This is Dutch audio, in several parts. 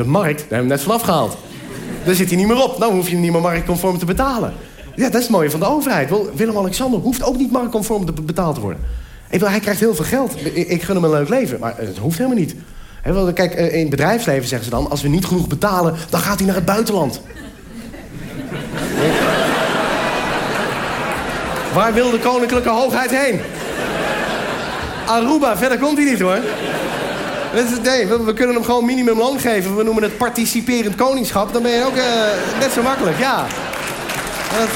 De markt, daar hebben we net vanaf gehaald. Daar zit hij niet meer op. Nou hoef je hem niet meer marktconform te betalen. Ja, dat is het mooie van de overheid. Willem-Alexander hoeft ook niet marktconform te betaald te worden. Hij krijgt heel veel geld. Ik, gun hem een leuk leven, maar het hoeft helemaal niet. Kijk, eh, in het bedrijfsleven zeggen ze dan... als we niet genoeg betalen, dan gaat hij naar het buitenland. Waar wil de koninklijke hoogheid heen? Aruba, verder komt hij niet hoor. Is- Nee, we, kunnen hem gewoon minimumloon geven. We noemen het participerend koningschap. Dan ben je ook eh, net zo makkelijk, ja. Dat-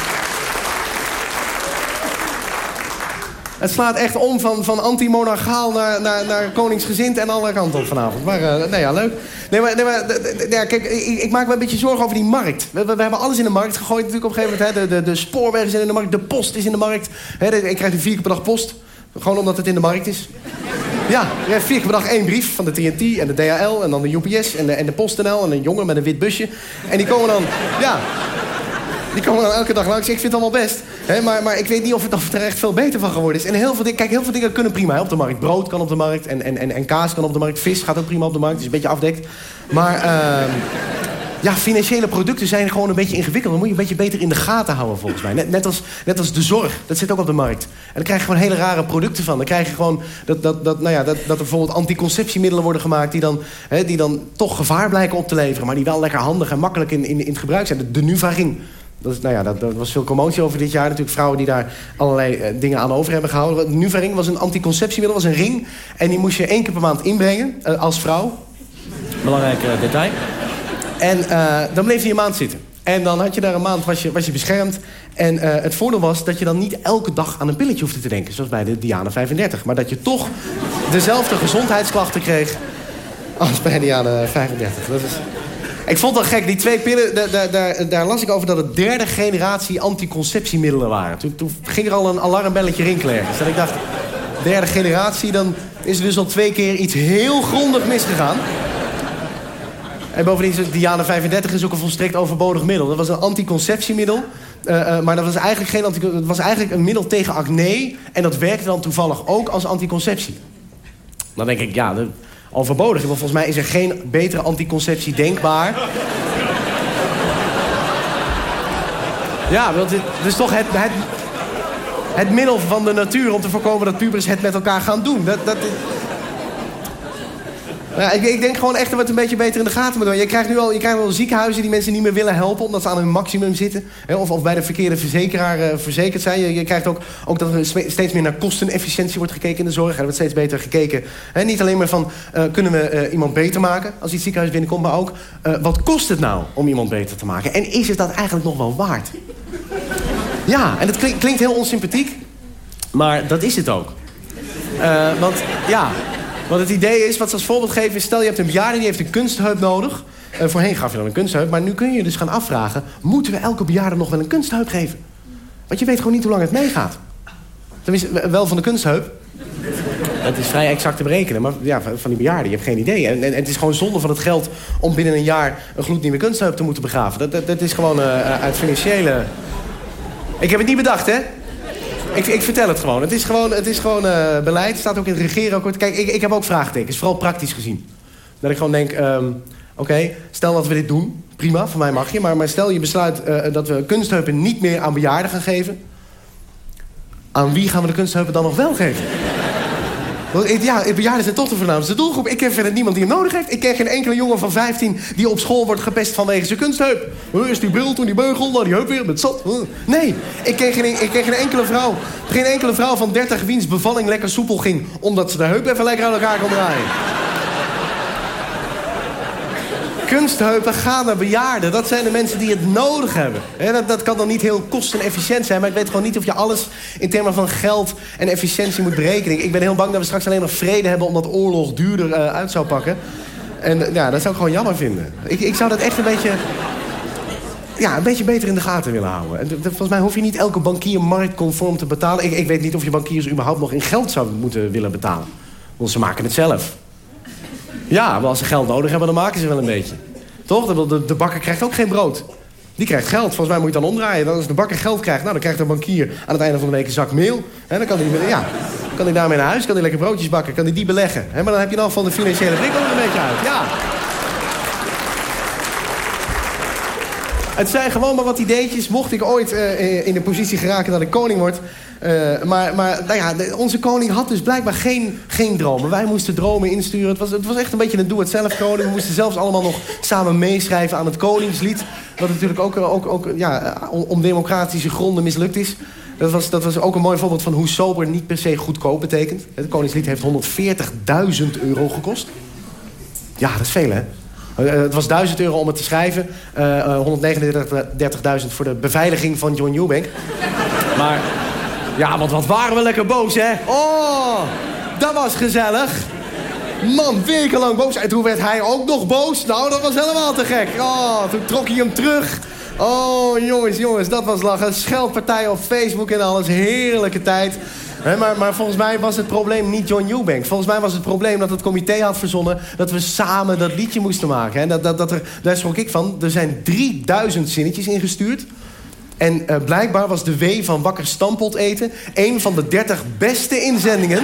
Het slaat echt om van, van anti-monarchaal naar, naar, naar koningsgezind en alle kanten op vanavond. Maar, eh, nee, ja, leuk. Nee, maar, nee, maar ja, kijk, ik, ik maak me een beetje zorgen over die markt. We, we, hebben alles in de markt gegooid natuurlijk op een gegeven moment. Hè. De, de, de spoorwegen zijn in de markt, de post is in de markt. Hè, ik krijg nu vier keer per dag post. Gewoon omdat het in de markt is. Ja, je krijgt vier keer per dag één brief van de TNT en de DHL en dan de UPS en de, en de PostNL en een jongen met een wit busje. En die komen dan, ja, die komen dan elke dag langs. Ik vind het allemaal best. Hè, maar, maar ik weet niet of het, of er echt veel beter van geworden is. En heel veel, kijk, heel veel dingen kunnen prima op de markt. Brood kan op de markt en, en, en, en kaas kan op de markt. Vis gaat ook prima op de markt. is een beetje afdekt. Maar ehm, ja, financiële producten zijn gewoon een beetje ingewikkeld. Dan moet je een beetje beter in de gaten houden volgens mij. Net, net, als, net als de zorg. Dat zit ook op de markt. En dan krijg je gewoon hele rare producten van. Dan krijg je gewoon dat, dat, dat, nou ja, dat, dat er bijvoorbeeld anticonceptiemiddelen worden gemaakt... Die dan, hè, die dan toch gevaar blijken op te leveren... maar die wel lekker handig en makkelijk in, in, in het gebruik zijn. De, Nuvaring. Dat, is, nou ja, dat, dat was veel commotie over dit jaar. Natuurlijk vrouwen die daar allerlei eh, dingen aan over hebben gehouden. De Nuvaring was een anticonceptiemiddel, was een ring. En die moest je één keer per maand inbrengen eh, als vrouw. Belangrijk detail. En eh, dan bleef hij een maand zitten. En dan had je daar een maand, was je, was je beschermd. En eh, het voordeel was dat je dan niet elke dag aan een pilletje hoefde te denken. Zoals bij de Diana 35. Maar dat je toch dezelfde gezondheidsklachten kreeg als bij Diana 35. Dat is... Ik vond dat gek, die twee pillen, daar, daar, daar, las ik over dat het derde generatie anticonceptiemiddelen waren. Toen, ging er al een alarmbelletje rinkelen ergens. Dat ik dacht, derde generatie, dan is er dus al twee keer iets heel grondig misgegaan. En bovendien is het Diana 35 is ook een volstrekt overbodig middel. Dat was een anticonceptiemiddel. eh, eh, maar dat was eigenlijk geen anti het was eigenlijk een middel tegen acne. En dat werkte dan toevallig ook als anticonceptie. Dan denk ik, ja, dat- overbodig. Want volgens mij is er geen betere anticonceptie denkbaar. Ja, want dit is toch het, het, het middel van de natuur om te voorkomen dat pubers het met elkaar gaan doen. Dat, dat, ik, ik denk gewoon echt dat we het een beetje beter in de gaten moeten. Je krijgt nu al, je krijgt wel ziekenhuizen die mensen niet meer willen helpen... omdat ze aan hun maximum zitten. Hè, of, bij de verkeerde verzekeraar eh, verzekerd zijn. Je, je krijgt ook, ook dat er steeds meer naar kostenefficiëntie wordt gekeken in de zorg. Er wordt steeds beter gekeken. Hè, niet alleen maar van, eh, kunnen we eh, iemand beter maken... als het ziekenhuis binnenkomt, maar ook... wat kost het nou om iemand beter te maken? En is het dat eigenlijk nog wel waard? Ja, en dat klink- klinkt heel onsympathiek. Maar dat is het ook. Want ja, want het idee is, wat ze als voorbeeld geven... is stel je hebt een bejaarde die heeft een kunstheup nodig. Eh, voorheen gaf je dan een kunstheup. Maar nu kun je dus gaan afvragen... moeten we elke bejaarde nog wel een kunstheup geven? Want je weet gewoon niet hoe lang het meegaat. Tenminste, wel van de kunstheup. Dat is vrij exact te berekenen. Maar ja, van die bejaarden, je hebt geen idee. En, en het is gewoon zonde van het geld om binnen een jaar... een gloednieuwe kunstheup te moeten begraven. Dat, dat, dat is gewoon eh, uit financiële... Ik heb het niet bedacht, hè? Ik, ik vertel het gewoon. Het is gewoon, het is gewoon eh, beleid. Het staat ook in het regeerakkoord. Kijk, ik, ik heb ook vraagtekens. Vooral praktisch gezien. Dat ik gewoon denk... ehm, Oké, stel dat we dit doen. Prima, van mij mag je. Maar, maar stel je besluit eh, dat we kunstheupen niet meer aan bejaarden gaan geven. Aan wie gaan we de kunstheupen dan nog wel geven? Ja, bejaarden zijn toch de voornaamste doelgroep. Ik ken verder niemand die hem nodig heeft. Ik ken geen enkele jongen van 15 die op school wordt gepest vanwege zijn kunstheup. Is die bril toen die beugel, nou die heup weer met zat. Nee, ik ken, geen, ik ken geen enkele vrouw. Geen enkele vrouw van 30 wiens bevalling lekker soepel ging. Omdat ze de heup even lekker aan elkaar kon draaien. Kunstheupen gaan naar bejaarden. Dat zijn de mensen die het nodig hebben. Dat, dat kan dan niet heel kostenefficiënt zijn. Maar ik weet gewoon niet of je alles in termen van geld en efficiëntie moet berekenen. Ik ben heel bang dat we straks alleen nog vrede hebben... omdat oorlog duurder eh, uit zou pakken. En eh, ja, dat zou ik gewoon jammer vinden. Ik, ik zou dat echt een beetje... Ja, een beetje beter in de gaten willen houden. En d- volgens mij hoef je niet elke bankier marktconform te betalen. Ik, ik weet niet of je bankiers überhaupt nog in geld zouden moeten willen betalen. Want ze maken het zelf. Ja, maar als ze geld nodig hebben, dan maken ze wel een beetje. Toch? De, de, bakker krijgt ook geen brood. Die krijgt geld. Volgens mij moet je dan omdraaien. Dan als de bakker geld krijgt, nou, dan krijgt de bankier aan het einde van de week een zak meel. Dan kan hij, ja, daarmee naar huis, kan hij lekker broodjes bakken, kan hij die beleggen. Maar dan heb je ieder geval de financiële prikkel er een beetje uit. Ja. Het zijn gewoon maar wat ideetjes. Mocht ik ooit uh, in de positie geraken dat ik koning word. Uh, maar maar nou ja, onze koning had dus blijkbaar geen, geen dromen. Wij moesten dromen insturen. Het was, het was echt een beetje een doe-het-zelf koning. We moesten zelfs allemaal nog samen meeschrijven aan het koningslied. Wat natuurlijk ook, ook, ook ja, om democratische gronden mislukt is. Was, dat was ook een mooi voorbeeld van hoe sober niet per se goedkoop betekent. Het Koningslied heeft 140.000 euro gekost. Ja, dat is veel, hè? Uh, het was 1000 euro om het te schrijven. Uh, 139.000 voor de beveiliging van John Newbank. maar ja, want wat waren we lekker boos, hè? Oh, dat was gezellig. Man, wekenlang boos. En toen werd hij ook nog boos. Nou, dat was helemaal te gek. Oh, toen trok hij hem terug. Oh, jongens, jongens, dat was lachen. Scheldpartij op Facebook en alles. Heerlijke tijd. Maar, maar, volgens mij was het probleem niet John Newbank. Volgens mij was het probleem dat het comité had verzonnen... dat we samen dat liedje moesten maken. Dat, dat, dat er, daar schrok ik van. Er zijn 3000 zinnetjes ingestuurd. En uh, blijkbaar was de W van Wakker Stampot eten... een van de 30 beste inzendingen...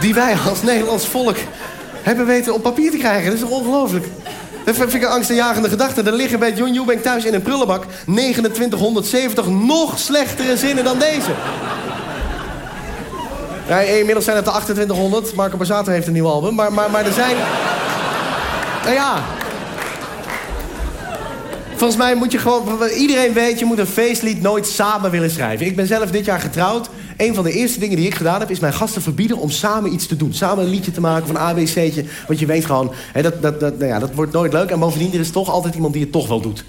die wij als Nederlands volk hebben weten op papier te krijgen. Dat is toch ongelooflijk? Dat vind ik een angstaanjagende gedachte. Er liggen bij John Eubank thuis in een prullenbak 2970 nog slechtere zinnen dan deze. Ja, inmiddels zijn het de 2800. Marco Bazzato heeft een nieuw album. Maar, maar, maar er zijn... Nou ja... Volgens mij moet je gewoon... Iedereen weet, je moet een feestlied nooit samen willen schrijven. Ik ben zelf dit jaar getrouwd. Een van de eerste dingen die ik gedaan heb... is mijn gasten verbieden om samen iets te doen. Samen een liedje te maken of een ABC'tje. Want je weet gewoon, hè, dat, dat, dat, nou ja, dat wordt nooit leuk. En bovendien, er is toch altijd iemand die het toch wel doet.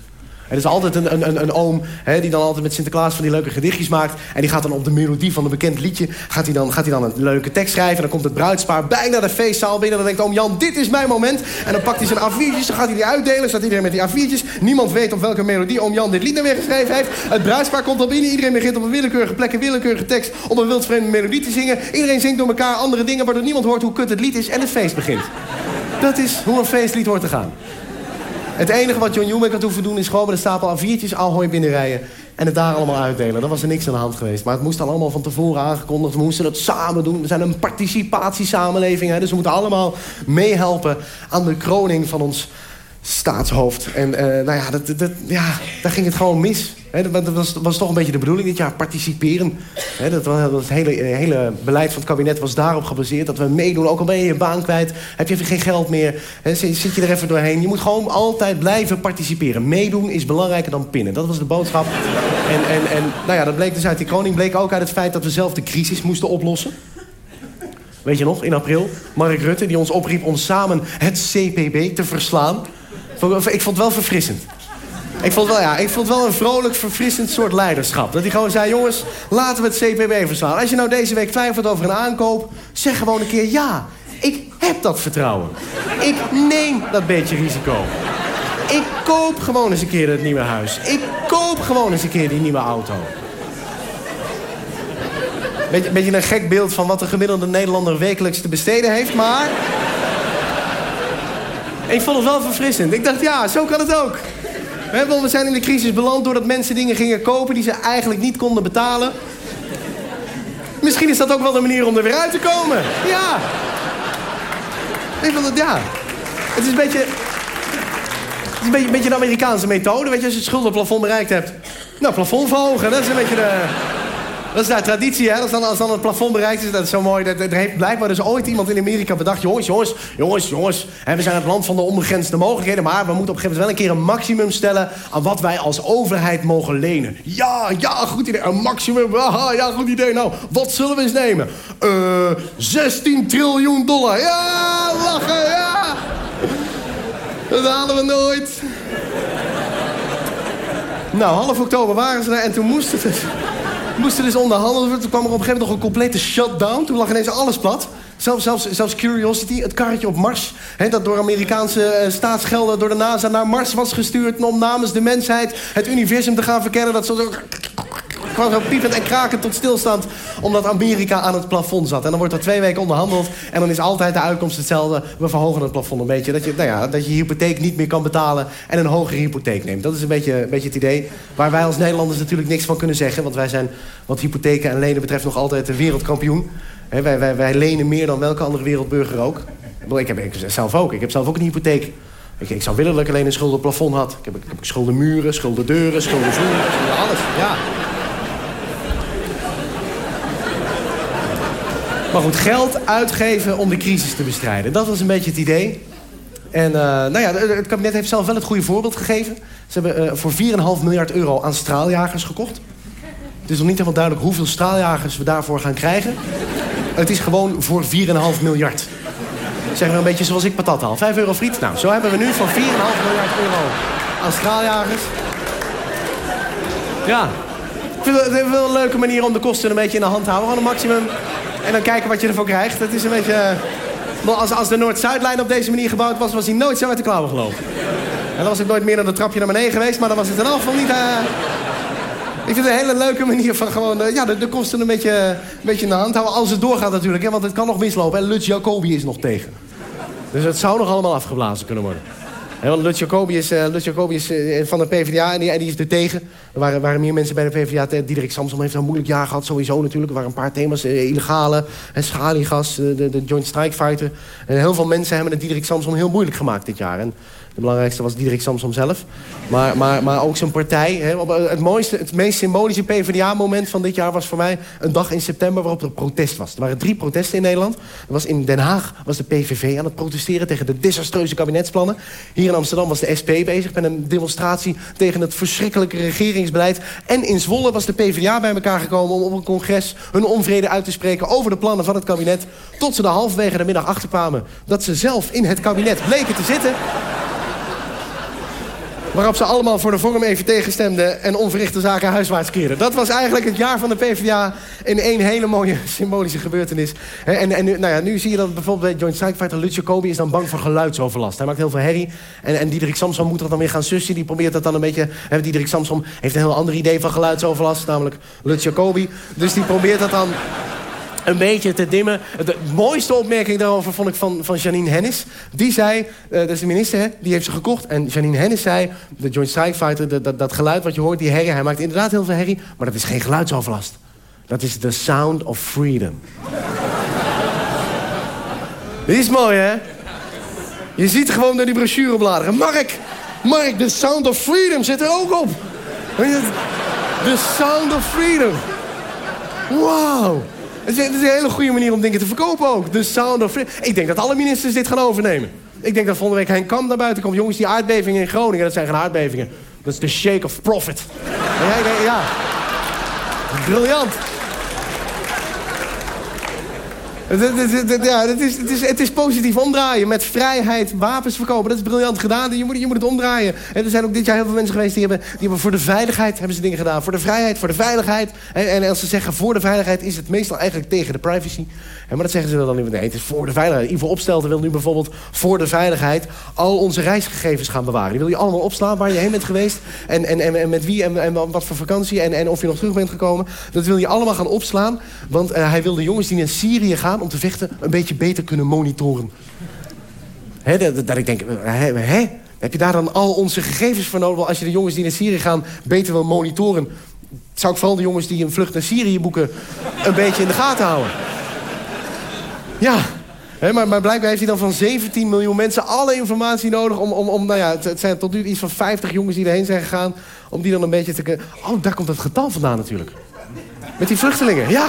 Er is altijd een, een, een oom hè, die dan altijd met Sinterklaas van die leuke gedichtjes maakt. En die gaat dan op de melodie van een bekend liedje... gaat hij dan, gaat hij dan een leuke tekst schrijven. En dan komt het bruidspaar bijna de feestzaal binnen. En dan denkt oom Jan, dit is mijn moment. En dan pakt hij zijn A4'tjes, dan gaat hij die uitdelen. Staat iedereen met die A4'tjes. Niemand weet op welke melodie oom Jan dit lied nou weer geschreven heeft. Het bruidspaar komt al binnen. Iedereen begint op een willekeurige plek, een willekeurige tekst... om een wildvreemde melodie te zingen. Iedereen zingt door elkaar andere dingen... waardoor niemand hoort hoe kut het lied is en het feest begint. Dat is hoe een feestlied hoort te gaan. Het enige wat John Newman had hoeven doen... is gewoon met een stapel A4'tjes Ahoy binnenrijden... en het daar allemaal uitdelen. Dan was er niks aan de hand geweest. Maar het moest dan allemaal van tevoren aangekondigd. We moesten het samen doen. We zijn een participatiesamenleving. Hè? Dus we moeten allemaal meehelpen aan de kroning van ons staatshoofd. En uh, nou ja, dat, dat, ja, daar ging het gewoon mis. dat was, was toch een beetje de bedoeling dit jaar, participeren. dat, het hele, hele beleid van het kabinet was daarop gebaseerd. Dat we meedoen, ook al ben je je baan kwijt. Heb je even geen geld meer, zit je er even doorheen. Je moet gewoon altijd blijven participeren. Meedoen is belangrijker dan pinnen. Dat was de boodschap. En, en, en nou ja, dat bleek dus uit die koning. Bleek ook uit het feit dat we zelf de crisis moesten oplossen. Weet je nog, in april, Mark Rutte die ons opriep om samen het CPB te verslaan. Ik vond het wel verfrissend. Ik vond, wel, ja, ik vond wel een vrolijk, verfrissend soort leiderschap. Dat hij gewoon zei, jongens, laten we het CPB verslaan. Als je nou deze week twijfelt over een aankoop... zeg gewoon een keer ja. Ik heb dat vertrouwen. Ik neem dat beetje risico. Ik koop gewoon eens een keer het nieuwe huis. Ik koop gewoon eens een keer die nieuwe auto. Beetje, beetje een gek beeld van wat de gemiddelde Nederlander wekelijks te besteden heeft, maar... Ik vond het wel verfrissend. Ik dacht, ja, zo kan het ook. We zijn in de crisis beland doordat mensen dingen gingen kopen... die ze eigenlijk niet konden betalen. Misschien is dat ook wel de manier om er weer uit te komen. Ja. Ik vond het, ja. Het is een beetje... Een beetje, een beetje een Amerikaanse methode. Weet je, als je het schuldenplafond bereikt hebt... Nou, plafond verhogen. Dat is een beetje de... Dat is daar traditie, hè? Als dan, als dan het plafond bereikt is, dat is zo mooi. Dat, er heeft blijkbaar dus ooit iemand in Amerika bedacht... jongens, jongens, jongens, jongens... We zijn het land van de onbegrensde mogelijkheden... maar we moeten op een gegeven moment wel een keer een maximum stellen... aan wat wij als overheid mogen lenen. Ja, ja, goed idee. Een maximum, ja, goed idee. Nou, wat zullen we eens nemen? Eh, 16 triljoen dollar. Ja, lachen, ja! Dat halen we nooit. Nou, half oktober waren ze er en toen moest het moesten dus onderhandelen. Toen kwam er op een gegeven moment nog een complete shutdown. Toen lag ineens alles plat. Zelfs, zelfs, zelfs Curiosity, het karretje op Mars... Dat door Amerikaanse uh, staatsgelden door de NASA naar Mars was gestuurd... om namens de mensheid het universum te gaan verkennen. Dat zo, kwam zo piepend en krakend tot stilstand... omdat Amerika aan het plafond zat. En dan wordt er twee weken onderhandeld... en dan is altijd de uitkomst hetzelfde. We verhogen het plafond een beetje. Dat je, nou ja, dat je hypotheek niet meer kan betalen... en een hogere hypotheek neemt. Dat is een beetje, een beetje het idee. Waar wij als Nederlanders natuurlijk niks van kunnen zeggen... want wij zijn wat hypotheken en lenen betreft nog altijd de wereldkampioen. wij, wij, wij lenen meer dan welke andere wereldburger ook. Ik heb ik zelf ook. Ik heb zelf ook een hypotheek Ik, ik zou willen dat ik alleen een schulden plafond had. Ik heb, ik heb schulden muren, schulden deuren, schulden vloeren, schulden alles. Ja. Maar goed, geld uitgeven om de crisis te bestrijden. Dat was een beetje het idee. En uh, nou ja, het kabinet heeft zelf wel het goede voorbeeld gegeven. Ze hebben uh, voor 4,5 miljard euro aan straaljagers gekocht. Het is nog niet helemaal duidelijk hoeveel straaljagers we daarvoor gaan krijgen. Het is gewoon voor 4,5 miljard. Zeggen we een beetje zoals ik patat haal. 5 euro friet. Nou, zo hebben we nu voor 4,5 miljard euro aan straaljagers. Ja. Ik vind wel een leuke manier om de kosten een beetje in de hand te houden. Gewoon een maximum. En dan kijken wat je ervoor krijgt. Dat is een beetje... Als, als de Noord-Zuidlijn op deze manier gebouwd was, was hij nooit zo uit de klauwen gelopen. En dan was ik nooit meer dan de trapje naar beneden geweest, maar dan was het in elk geval niet... Uh... Ik vind het een hele leuke manier van gewoon uh, ja, de, de, kosten een beetje, een beetje in de hand houden. Als het doorgaat natuurlijk, hè, want het kan nog mislopen. En Lutz Jacobi is nog tegen. Dus het zou nog allemaal afgeblazen kunnen worden. Want Lutz Jacobi is, Lutz Jacobi is uh, van de PvdA en die, en die, is er tegen. Er waren, meer mensen bij de PvdA. Diederik Samsom heeft een moeilijk jaar gehad, sowieso natuurlijk. Er waren een paar thema's, uh, illegale, schaliegas, de, de Joint Strike Fighter. En heel veel mensen hebben het Diederik Samsom heel moeilijk gemaakt dit jaar. En de belangrijkste was Diederik Samsom zelf. Maar, maar, maar ook zijn partij. Hè. Het, mooiste, het meest symbolische PvdA-moment van dit jaar was voor mij... een dag in september waarop er protest was. Er waren drie protesten in Nederland. Er was in Den Haag was de PVV aan het protesteren... tegen de desastreuze kabinetsplannen. Hier in Amsterdam was de SP bezig met een demonstratie... tegen het verschrikkelijke regeringsbeleid. En in Zwolle was de PvdA bij elkaar gekomen... om op een congres hun onvrede uit te spreken... over de plannen van het kabinet. Tot ze er halverwege de middag achterkwamen... dat ze zelf in het kabinet bleken te zitten... Waarop ze allemaal voor de vorm even tegenstemden... en onverrichte zaken huiswaarts keerden. Dat was eigenlijk het jaar van de PvdA... in één hele mooie symbolische gebeurtenis. En, en nu, nou ja, nu zie je dat bijvoorbeeld bij Joint Strike Fighter... Lutje Kobi is dan bang voor geluidsoverlast. Hij maakt heel veel herrie. En, en Diederik Samsom moet er dan weer gaan sussen. Die probeert dat dan een beetje... Hè, Diederik Samsom heeft een heel ander idee van geluidsoverlast. Namelijk Lutje Kobi. Dus die probeert dat dan een beetje te dimmen. De mooiste opmerking daarover vond ik van, van Janine Hennis. Die zei, uh, dat is de minister, die heeft ze gekocht. En Janine Hennis zei, de Joint Strike Fighter, dat, dat, geluid wat je hoort, die herrie... hij maakt inderdaad heel veel herrie, maar dat is geen geluidsoverlast. Dat is the sound of freedom. Die is mooi, hè? Je ziet gewoon door die brochure bladeren. Mark, Mark, the sound of freedom zit er ook op. The sound of freedom. Wow. Het is, een hele goede manier om dingen te verkopen ook. De sound of Ik denk dat alle ministers dit gaan overnemen. Ik denk dat volgende week Henk Kamp naar buiten komt. Jongens, die aardbevingen in Groningen, dat zijn geen aardbevingen. Dat is de shake of profit. Ja, ja. Briljant. Ja, het, is, het, is, het is positief omdraaien. Met vrijheid wapens verkopen. Dat is briljant gedaan. Je moet, je moet het omdraaien. En er zijn ook dit jaar heel veel mensen geweest... die hebben, die hebben voor de veiligheid hebben ze dingen gedaan. Voor de vrijheid, voor de veiligheid. En, en als ze zeggen voor de veiligheid... is het meestal eigenlijk tegen de privacy. maar dat zeggen ze dan niet. Nee, het is voor de veiligheid. Ivo Opstelten wil nu bijvoorbeeld voor de veiligheid... al onze reisgegevens gaan bewaren. Die wil je allemaal opslaan waar je heen bent geweest. En, en, en, met wie en, en wat voor vakantie. En, en of je nog terug bent gekomen. Dat wil je allemaal gaan opslaan. Want uh, hij wil de jongens die naar Syrië gaan om te vechten een beetje beter kunnen monitoren. Dat, dat, ik denk, heb je daar dan al onze gegevens voor nodig? Als je de jongens die naar Syrië gaan beter wil monitoren... zou ik vooral de jongens die een vlucht naar Syrië boeken... een beetje in de gaten houden. Ja, maar, maar, blijkbaar heeft hij dan van 17 miljoen mensen alle informatie nodig... om, om, om nou ja, het, zijn tot nu iets van 50 jongens die erheen zijn gegaan... om die dan een beetje te... Oh, daar komt het getal vandaan natuurlijk. Met die vluchtelingen, ja.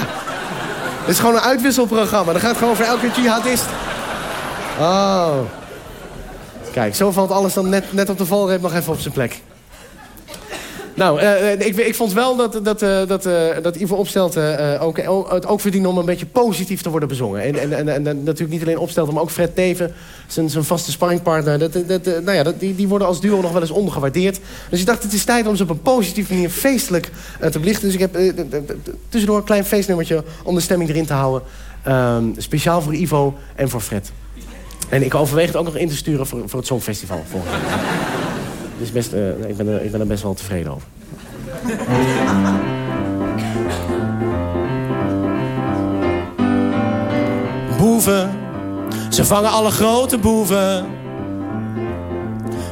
Het is gewoon een uitwisselprogramma. Dan gaat gewoon voor elke jihadist. Oh. Kijk, zo valt alles dan net, net op de valreep nog even op zijn plek. Nou, uh, ik, ik vond wel dat, dat, uh, dat, dat Ivo Opstelten ook, het ook verdiende om een beetje positief te worden bezongen. En, en, en, en natuurlijk niet alleen Opstelten, maar ook Fred Teven, zijn, vaste sparringpartner. Dat, dat, nou ja, dat, die, die worden als duo nog wel eens ondergewaardeerd. Dus ik dacht, het is tijd om ze op een positieve manier feestelijk te belichten. Dus ik heb tussendoor een klein feestnummertje om de stemming erin te houden. Ehm, speciaal voor Ivo en voor Fred. En ik overweeg het ook nog in te sturen voor, voor het Songfestival volgend Dus best, uh, ik, ben er, ik ben er best wel tevreden over. Boeven, ze vangen alle grote boeven.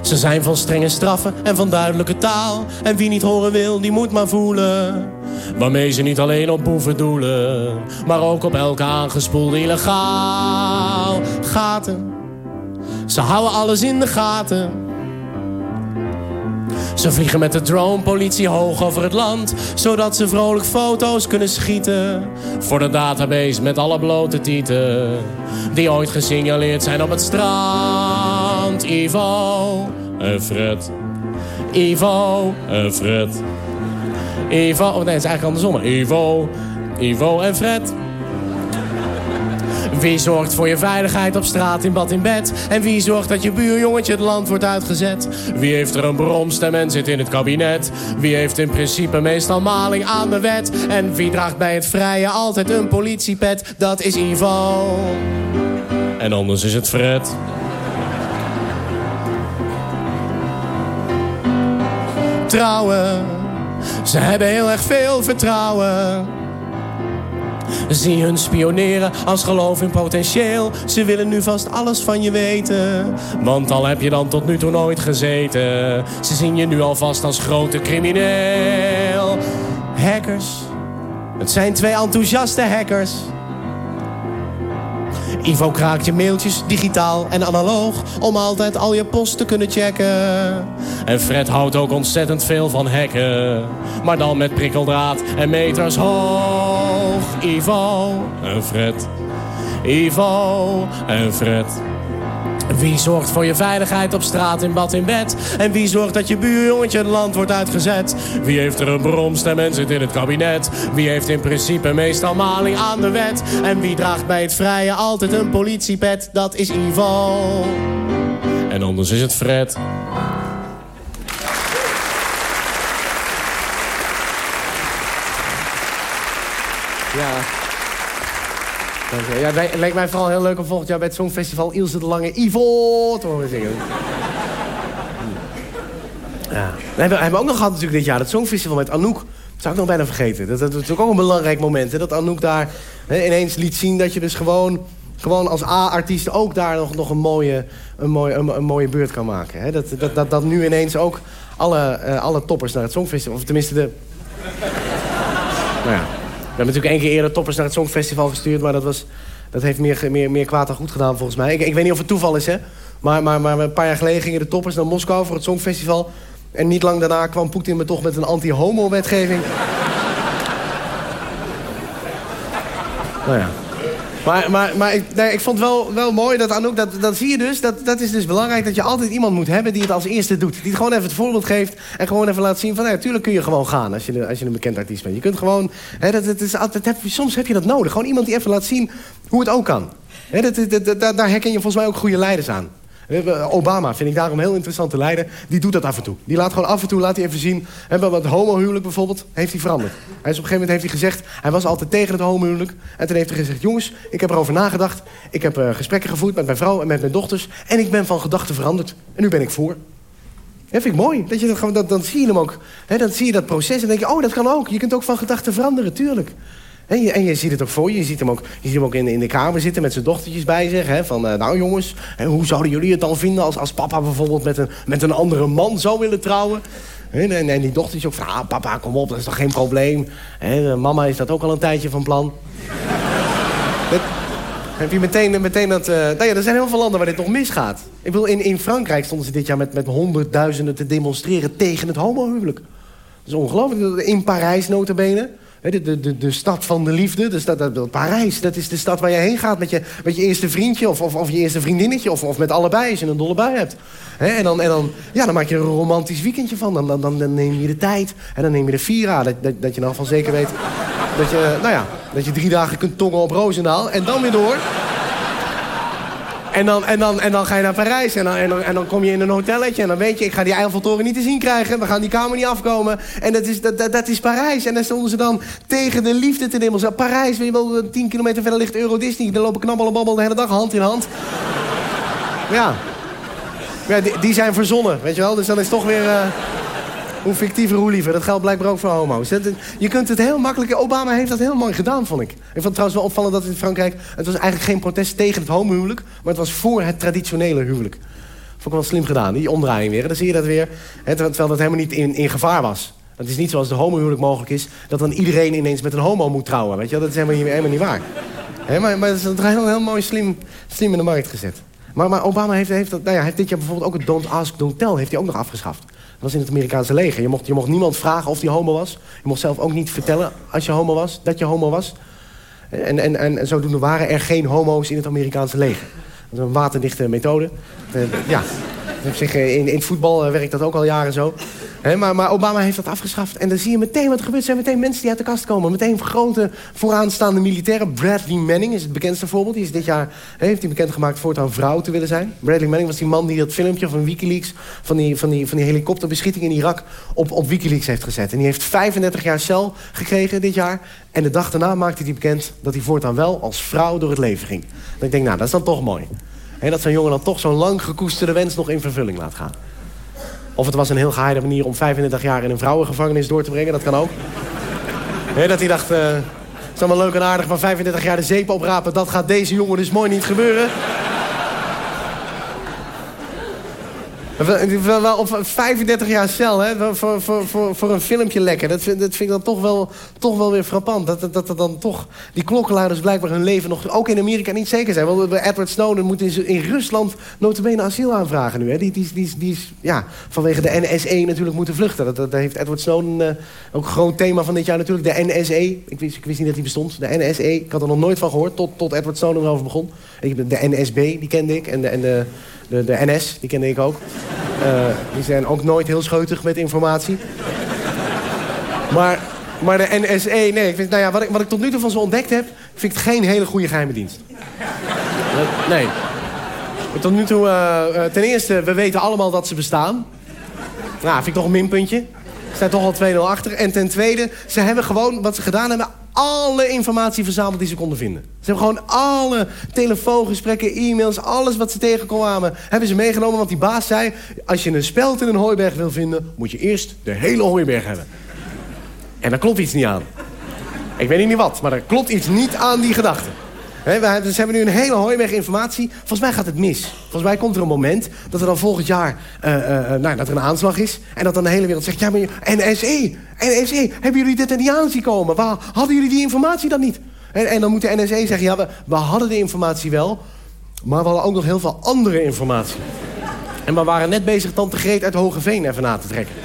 Ze zijn van strenge straffen en van duidelijke taal. En wie niet horen wil, die moet maar voelen. Waarmee ze niet alleen op boeven doelen, maar ook op elke aangespoelde illegaal. Gaten Ze houden alles in de gaten. Ze vliegen met de drone politie hoog over het land, zodat ze vrolijk foto's kunnen schieten. Voor de database met alle blote tieten, die ooit gesignaleerd zijn op het strand. Ivo en Fred. Ivo en Fred. Ivo, oh nee, het is eigenlijk andersom. Ivo, Ivo en Fred. Wie zorgt voor je veiligheid op straat, in bad, in bed? En wie zorgt dat je buurjongetje het land wordt uitgezet? Wie heeft er een bromstem en zit in het kabinet? Wie heeft in principe meestal maling aan de wet? En wie draagt bij het vrije altijd een politiepet? Dat is Ivo. En anders is het Fred. Trouwen, ze hebben heel erg veel vertrouwen. Zie hun spioneren als geloof in potentieel. Ze willen nu vast alles van je weten. Want al heb je dan tot nu toe nooit gezeten. Ze zien je nu alvast als grote crimineel. Hackers. Het zijn twee enthousiaste hackers. Ivo kraakt je mailtjes digitaal en analoog om altijd al je post te kunnen checken. En Fred houdt ook ontzettend veel van hacken, maar dan met prikkeldraad en meters hoog. Ivo en Fred, Ivo en Fred. Wie zorgt voor je veiligheid op straat, in bad, in bed? En wie zorgt dat je buurjongetje het land wordt uitgezet? Wie heeft er een bromstem en zit in het kabinet? Wie heeft in principe meestal maling aan de wet? En wie draagt bij het vrije altijd een politiepet? Dat is Ivo. En anders is het Fred. Ja, het lijkt mij vooral heel leuk om volgend jaar bij het Songfestival Ilse de Lange Ivo te horen zingen. Ja. We hebben, we hebben ook nog gehad natuurlijk dit jaar het Songfestival met Anouk. Dat zou ik nog bijna vergeten. Dat, dat is ook een belangrijk moment. Hè? Dat Anouk daar hè, ineens liet zien dat je dus gewoon, gewoon als A-artiest... ook daar nog, nog een, mooie, een, mooie, een, mooie beurt kan maken. Hè? Dat, dat, dat, dat nu ineens ook alle, uh, alle toppers naar het Songfestival... of tenminste de... nou ja. Hebben natuurlijk één keer eerder toppers naar het Songfestival gestuurd... maar dat, was, dat heeft meer, meer, meer kwaad dan goed gedaan volgens mij. Ik, ik weet niet of het toeval is, hè. Maar, maar, maar een paar jaar geleden gingen de toppers naar Moskou voor het Songfestival... en niet lang daarna kwam Poetin me toch met een anti-homo-wetgeving. nou ja. Maar, maar, maar ik, nee, ik vond wel, wel mooi dat Anouk, dat, dat zie je dus. Dat, dat is dus belangrijk dat je altijd iemand moet hebben die het als eerste doet. Die het gewoon even het voorbeeld geeft en gewoon even laat zien van... Ja, kun je gewoon gaan als je, als je een bekend artiest bent. Je kunt gewoon... Hè, dat, dat is altijd, heb, soms heb je dat nodig. Gewoon iemand die even laat zien hoe het ook kan. Hè, dat, dat, dat, daar herken je volgens mij ook goede leiders aan. Obama vind ik daarom heel interessante leider. Die doet dat af en toe. Die laat gewoon af en toe laat hij even zien. En wat homohuwelijk bijvoorbeeld heeft hij veranderd. Hij is op een gegeven moment heeft hij gezegd... hij was altijd tegen het homohuwelijk. En toen heeft hij gezegd... jongens, ik heb erover nagedacht. Ik heb uh, gesprekken gevoerd met mijn vrouw en met mijn dochters. En ik ben van gedachten veranderd. En nu ben ik voor. Dat vind ik mooi. Dat je dat, dan zie je hem ook. Dan zie je dat proces en denk je... oh, dat kan ook. Je kunt ook van gedachten veranderen, tuurlijk. En je, en je ziet het ook voor je. Je ziet hem ook, je ziet hem ook in, in de kamer zitten met zijn dochtertjes bij zich. Hè, van, uh, nou jongens, hè, hoe zouden jullie het dan vinden... als, als papa bijvoorbeeld met een, met een andere man zou willen trouwen? En, en, en die dochtertjes ook van, ah, papa, kom op, dat is toch geen probleem. Hè, mama is dat ook al een tijdje van plan. dat, heb je meteen, meteen dat... Uh, nou ja, er zijn heel veel landen waar dit nog misgaat. Ik bedoel, in, in Frankrijk stonden ze dit jaar met, met honderdduizenden te demonstreren... tegen het homohuwelijk. Dat is ongelooflijk. In Parijs, notabene... De, de, de, de, stad van de liefde, de stad, dat, Parijs. Dat is de stad waar je heen gaat met je, met je eerste vriendje... Of, of, of je eerste vriendinnetje, of, of met allebei als je een dolle bui hebt. en, dan, en dan, ja, dan maak je er een romantisch weekendje van. Dan, dan, dan, neem je de tijd en dan neem je de Vira. Dat, dat, je dan van zeker weet dat je, nou ja, dat je drie dagen kunt tongen op Roosendaal. En dan weer door... En dan, en, dan, en dan ga je naar Parijs en dan, en, dan, en dan kom je in een hotelletje... en dan weet je, ik ga die Eiffeltoren niet te zien krijgen. We gaan die kamer niet afkomen. En dat is, dat, dat, dat is Parijs. En dan stonden ze dan tegen de liefde te nemen. Parijs, weet je wel, tien kilometer verder ligt Euro Disney. Daar lopen knabbel en babbel de hele dag hand in hand. Ja. ja die, die zijn verzonnen, weet je wel. Dus dan is toch weer... Uh... Hoe fictiever, hoe liever. Dat geldt blijkbaar ook voor homo's. Je kunt het heel makkelijk... Obama heeft dat heel mooi gedaan, vond ik. Ik vond het trouwens wel opvallend dat in Frankrijk... Het was eigenlijk geen protest tegen het homohuwelijk... maar het was voor het traditionele huwelijk. Vond ik wel slim gedaan, die omdraaiing weer. Dan zie je dat weer, terwijl dat helemaal niet in, in gevaar was. Het is niet zoals de homohuwelijk mogelijk is... dat dan iedereen ineens met een homo moet trouwen. Weet je? Dat is helemaal helemaal niet waar. maar, maar dat is heel, heel mooi slim, slim in de markt gezet. Maar, maar Obama heeft, heeft, dat, nou ja, heeft dit jaar bijvoorbeeld ook het Don't Ask, Don't Tell... heeft hij ook nog afgeschaft. Was in het Amerikaanse leger. Je mocht, je mocht niemand vragen of hij homo was. Je mocht zelf ook niet vertellen als je homo was, dat je homo was. En, en, en, en zodoende waren er geen homo's in het Amerikaanse leger. Dat is een waterdichte methode. Uh, ja, in, in het voetbal werkt dat ook al jaren zo. Maar, Obama heeft dat afgeschaft. En dan zie je meteen wat er gebeurt. Er zijn meteen mensen die uit de kast komen. Meteen grote vooraanstaande militairen. Bradley Manning is het bekendste voorbeeld. Die is dit jaar heeft hij bekendgemaakt voortaan vrouw te willen zijn. Bradley Manning was die man die dat filmpje van Wikileaks... van die, van die, van die helikopterbeschieting in Irak op, op Wikileaks heeft gezet. En die heeft 35 jaar cel gekregen dit jaar. En de dag daarna maakte hij bekend dat hij voortaan wel als vrouw door het leven ging. Ik denk, nou, dat is dan toch mooi. He, dat zo'n jongen dan toch zo'n lang gekoesterde wens nog in vervulling laat gaan. Of het was een heel geheime manier om 35 jaar in een vrouwengevangenis door te brengen. Dat kan ook. dat hij dacht, uh, het is allemaal leuk en aardig, maar 35 jaar de zeep oprapen... dat gaat deze jongen dus mooi niet gebeuren. Wel op 35 jaar cel, hè, voor, voor, voor, voor een filmpje lekker. Dat vind, dat vind ik dan toch wel, toch wel weer frappant. Dat, dat, dat dan toch die klokkenluiders blijkbaar hun leven nog... ook in Amerika niet zeker zijn. Want Edward Snowden moet in, Rusland notabene asiel aanvragen nu. Hè. Die, die, die, die is ja, vanwege de NSE natuurlijk moeten vluchten. Dat, dat, heeft Edward Snowden uh, ook een groot thema van dit jaar natuurlijk. De NSE. Ik wist, ik wist niet dat die bestond. De NSE. Ik had er nog nooit van gehoord tot, tot Edward Snowden erover begon. De NSB, die kende ik. En en de de, de NS, die kende ik ook. Uh, die zijn ook nooit heel scheutig met informatie. Maar, maar de NSE, nee. Ik vind, nou ja, wat, ik, wat ik tot nu toe van ze ontdekt heb... vind ik het geen hele goede geheime dienst. Nee. Tot nu toe, uh, ten eerste, we weten allemaal dat ze bestaan. Nou, vind ik toch een minpuntje. Ze zijn toch al 2-0 achter. En ten tweede, ze hebben gewoon, wat ze gedaan hebben alle informatie verzameld die ze konden vinden. Ze hebben gewoon alle telefoongesprekken, e-mails, alles wat ze tegenkwamen... hebben ze meegenomen, want die baas zei... als je een speld in een hooiberg wil vinden... moet je eerst de hele hooiberg hebben. En daar klopt iets niet aan. Ik weet niet wat, maar er klopt iets niet aan die gedachte. He, we hebben, ze hebben nu een hele hooiberg informatie. Volgens mij gaat het mis. Volgens mij komt er een moment dat er dan volgend jaar uh, uh, nou, dat er een aanslag is. En dat dan de hele wereld zegt, ja maar NSE, NSE, hebben jullie dit er niet aan zien komen? Waar, hadden jullie die informatie dan niet? En, en dan moet de NSE zeggen, ja we, we hadden de informatie wel. Maar we hadden ook nog heel veel andere informatie. En we waren net bezig Tante Greet uit Hogeveen even na te trekken.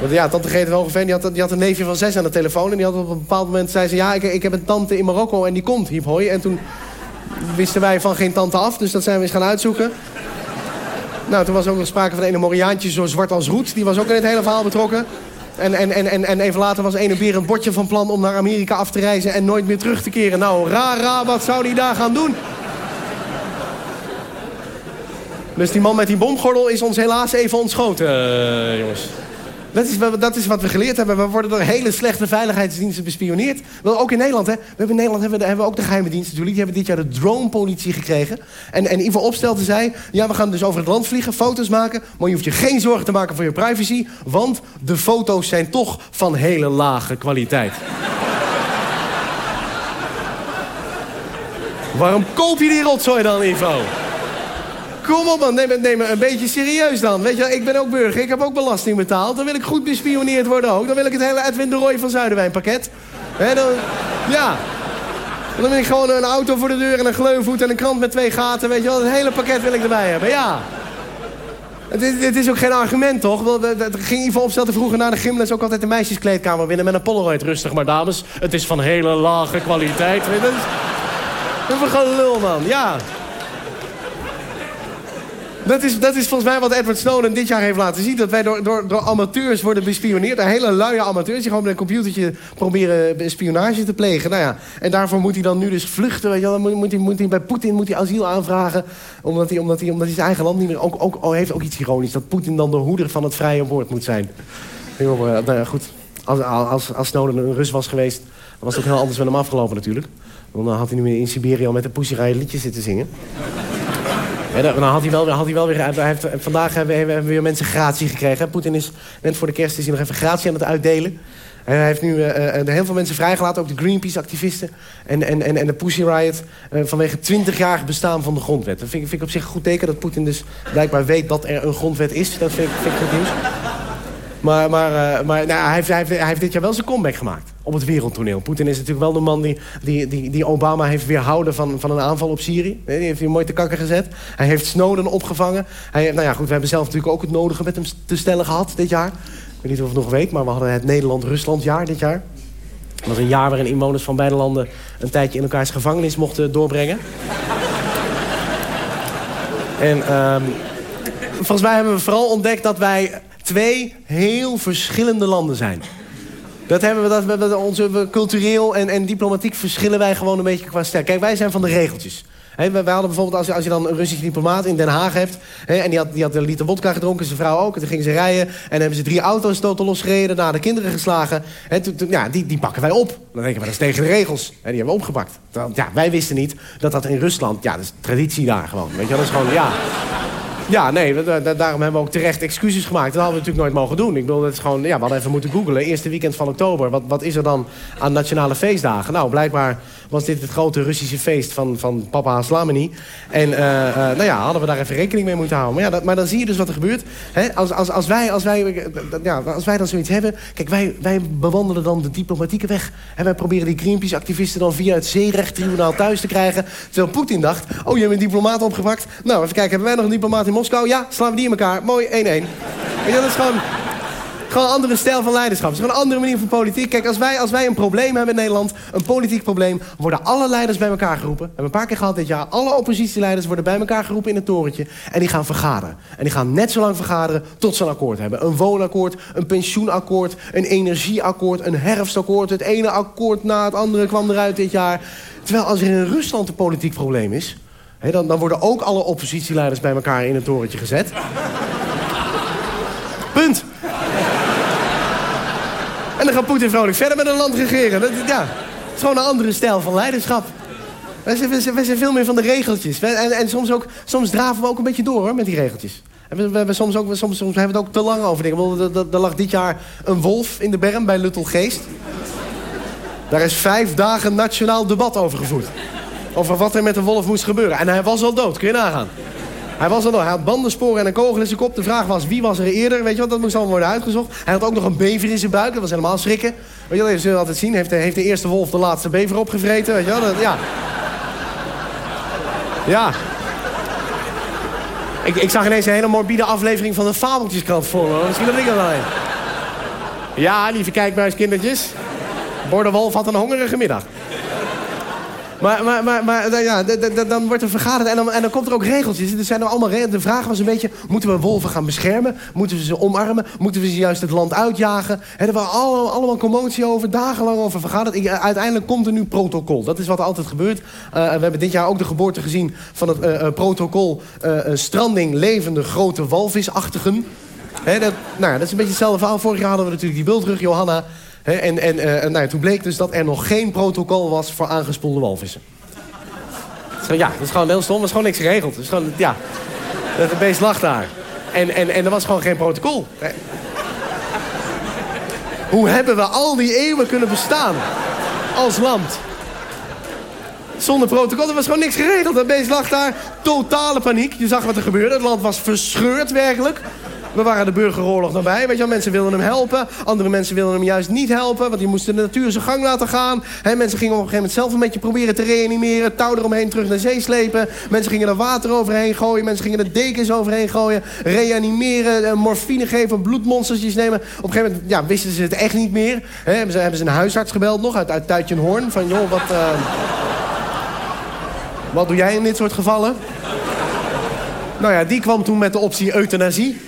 Want ja, tante Greta Hogeveen die had, die had een neefje van zes aan de telefoon. En die had op een bepaald moment zei ze... ja, ik, ik heb een tante in Marokko en die komt, hiep hoi. En toen wisten wij van geen tante af. Dus dat zijn we eens gaan uitzoeken. Nou, toen was ook nog sprake van een Moriaantje zo zwart als roet. Die was ook in het hele verhaal betrokken. En, en, en, en, en even later was een beer een bordje van plan om naar Amerika af te reizen... en nooit meer terug te keren. Nou, ra, wat zou die daar gaan doen? Dus die man met die bomgordel is ons helaas even ontschoten, uh, jongens. Dat is, dat is wat we geleerd hebben. We worden door hele slechte veiligheidsdiensten bespioneerd. Wel, ook in Nederland, hè. We hebben in Nederland hebben we, hebben we ook de geheime diensten natuurlijk. Die hebben dit jaar de dronepolitie gekregen. En, en Ivo Opstelten zei... Ja, we gaan dus over het land vliegen, foto's maken... maar je hoeft je geen zorgen te maken voor je privacy... want de foto's zijn toch van hele lage kwaliteit. Waarom koop je die rotzooi dan, Ivo? Kom op man, neem, neem een beetje serieus dan. Weet je, ik ben ook burger, ik heb ook belasting betaald. Dan wil ik goed bespioneerd worden ook. Dan wil ik het hele Edwin de Roy van Zuiderwijn pakket. Dan, ja. Dan wil ik gewoon een auto voor de deur en een gleunvoet en een krant met twee gaten. Weet je wel, het hele pakket wil ik erbij hebben, ja. Het is, het is ook geen argument, toch? Er ging Ivo opstelten vroeger naar de gymles ook altijd de meisjeskleedkamer binnen met een Polaroid. Rustig maar, dames. Het is van hele lage kwaliteit. Dat is, dat een gelul, man. Ja. Dat is, dat is volgens mij wat Edward Snowden dit jaar heeft laten zien. Dat wij door, door, door amateurs worden bespioneerd. Hele luie amateurs die gewoon met een computertje proberen spionage te plegen. Nou ja, en daarvoor moet hij dan nu dus vluchten. Weet je wel. Moet, hij, moet hij bij Poetin moet hij asiel aanvragen. Omdat hij, omdat, hij, omdat hij zijn eigen land niet meer... Ook, oh, heeft ook iets ironisch. Dat Poetin dan de hoeder van het vrije woord moet zijn. Nou ja, goed. Als, als, als Snowden een Rus was geweest... dan was het ook heel anders met hem afgelopen natuurlijk. Dan had hij nu in Siberië al met een Pussy liedjes zitten zingen. Dan had hij wel, had hij wel weer... Hij heeft, vandaag hebben we weer mensen gratie gekregen. Poetin is net voor de kerst is hij nog even gratie aan het uitdelen. En hij heeft nu uh, heel veel mensen vrijgelaten, ook de Greenpeace-activisten... en, en, en, en de Pussy Riot, uh, vanwege 20-jarig bestaan van de grondwet. Dat vind, vind, ik op zich een goed teken dat Poetin dus blijkbaar weet dat er een grondwet is. Dat vind ik, vind ik goed nieuws. Maar, maar, maar nou, hij, hij, heeft, hij, heeft, dit jaar wel zijn comeback gemaakt. Op het wereldtoneel. Poetin is natuurlijk wel de man die, die, die, Obama heeft weerhouden van, van een aanval op Syrië. Die heeft hij mooi te kakken gezet. Hij heeft Snowden opgevangen. Hij, nou ja, goed, we hebben zelf natuurlijk ook het nodige met hem te stellen gehad dit jaar. Ik weet niet of het nog weet, maar we hadden het Nederland-Rusland-jaar dit jaar. Dat was een jaar waarin inwoners van beide landen... een tijdje in elkaars gevangenis mochten doorbrengen. en ehm, volgens mij hebben we vooral ontdekt dat wij twee heel verschillende landen zijn. Dat hebben we, dat, we, onze, cultureel en, en diplomatiek verschillen wij gewoon een beetje qua stijl. Kijk, wij zijn van de regeltjes. Hè, wij, hadden bijvoorbeeld, als je, als je dan een Russische diplomaat in Den Haag hebt... En die had, die had een liter wodka gedronken, zijn vrouw ook... en toen gingen ze rijden en hebben ze drie auto's totaal losgereden... naar de kinderen geslagen. Hè, toen- ja, die, die pakken wij op. Dan denken we, dat is tegen de regels. Hè, die hebben we opgepakt. Terwijl, Ja, wij wisten niet dat dat in Rusland... Ja, dat is traditie daar gewoon. Weet je, dat is gewoon, ja... Ja, nee, da- daarom hebben we ook terecht excuses gemaakt. Dat hadden we natuurlijk nooit mogen doen. Ik bedoel, dat is gewoon, ja, we hadden even moeten googlen. Eerste weekend van oktober. Wat, wat is er dan aan nationale feestdagen? Nou, blijkbaar was dit het grote Russische feest van, van papa Aslamani. En eh, eh, nou ja, hadden we daar even rekening mee moeten houden. Maar, ja, dat, maar dan zie je dus wat er gebeurt. Hè? Als, als, als, wij, als, wij, ja, als wij dan zoiets hebben... Kijk, wij, wij bewandelen dan de diplomatieke weg. En wij proberen die Greenpeace-activisten dan via het zeerechttribunaal thuis te krijgen. Terwijl Poetin dacht, oh, je hebt een diplomaat opgepakt. Nou, even kijken, hebben wij nog een diplomaat in Moskou? Ja, slaan we die in elkaar. Mooi, 1-1. Weet je, dat is gewoon... Gewoon een andere stijl van leiderschap. Het is gewoon een andere manier van politiek. Kijk, als wij, als wij een probleem hebben in Nederland, een politiek probleem... worden alle leiders bij elkaar geroepen. We hebben een paar keer gehad dit jaar. Alle oppositieleiders worden bij elkaar geroepen in het torentje. En die gaan vergaderen. En die gaan net zo lang vergaderen tot ze een akkoord hebben. Een woonakkoord, een pensioenakkoord, een energieakkoord... een herfstakkoord. Het ene akkoord na het andere kwam eruit dit jaar. Terwijl als er in Rusland een politiek probleem is... Dan, dan worden ook alle oppositieleiders bij elkaar in het torentje gezet. Punt. En dan gaat Poetin vrolijk verder met een land regeren. Dat, ja, het is gewoon een andere stijl van leiderschap. Wij zijn, wij zijn, veel meer van de regeltjes. En, en soms, ook, soms draven we ook een beetje door hoor, met die regeltjes. En we, soms, ook, soms, hebben we het ook te lang over dingen. Er lag dit jaar een wolf in de berm bij Luttelgeest. Daar is vijf dagen nationaal debat over gevoerd. Over wat er met de wolf moest gebeuren. En hij was al dood, kun je nagaan. Hij was dood. Hij had bandensporen en een kogel in zijn kop. De vraag was, wie was er eerder? Weet je wat, dat moest allemaal worden uitgezocht. Hij had ook nog een bever in zijn buik. Dat was helemaal schrikken. Weet je wel, je altijd zien. Heeft de, heeft de eerste wolf de laatste bever opgevreten? Weet je wel, dat, ja. Ja. Ik, ik zag ineens een hele morbide aflevering van de Fabeltjeskrant voor. Misschien dat ik dat wel. Ja, lieve kijkbuiskindertjes. Bordenwolf had een hongerige middag. Maar, maar, maar, maar nou ja, dan wordt er vergaderd en dan, en dan komt er ook regeltjes. Er zijn allemaal De vraag was een beetje, moeten we wolven gaan beschermen? Moeten we ze omarmen? Moeten we ze juist het land uitjagen? Hè, er was allemaal, allemaal commotie over, dagenlang over vergaderd. Eh, uiteindelijk komt er nu protocol. Dat is wat er altijd gebeurt. Eh, we hebben dit jaar ook de geboorte gezien van het eh, protocol... stranding levende grote walvisachtigen. Dat, nou dat is een beetje hetzelfde verhaal. Vorig jaar hadden we natuurlijk die wildrug, Johanna... En en eh, nou toen bleek dus dat er nog geen protocol was voor aangespoelde walvissen. Ja, dat is gewoon heel stom. Er is gewoon niks geregeld. Is gewoon, ja, het beest lag daar. En, en, en er was gewoon geen protocol. Hoe hebben we al die eeuwen kunnen bestaan als land? Zonder protocol, er was gewoon niks geregeld. Dat beest lag daar, totale paniek. Je zag wat er gebeurde. Het land was verscheurd werkelijk. We waren de burgeroorlog nabij. Weet je wel, mensen wilden hem helpen. Andere mensen wilden hem juist niet helpen. Want die moesten de natuur zijn gang laten gaan. Hè, mensen gingen op een gegeven moment zelf een beetje proberen te reanimeren. Touw eromheen terug naar zee slepen. Mensen gingen er water overheen gooien. Mensen gingen er dekens overheen gooien. Reanimeren, eh, morfine geven, bloedmonstertjes nemen. Op een gegeven moment ja, wisten ze het echt niet meer. Hè, hebben, ze, hebben ze een huisarts gebeld nog uit, uit Tuitjenhoorn. Van joh, wat... eh, wat doe jij in dit soort gevallen? Nou ja, die kwam toen met de optie euthanasie.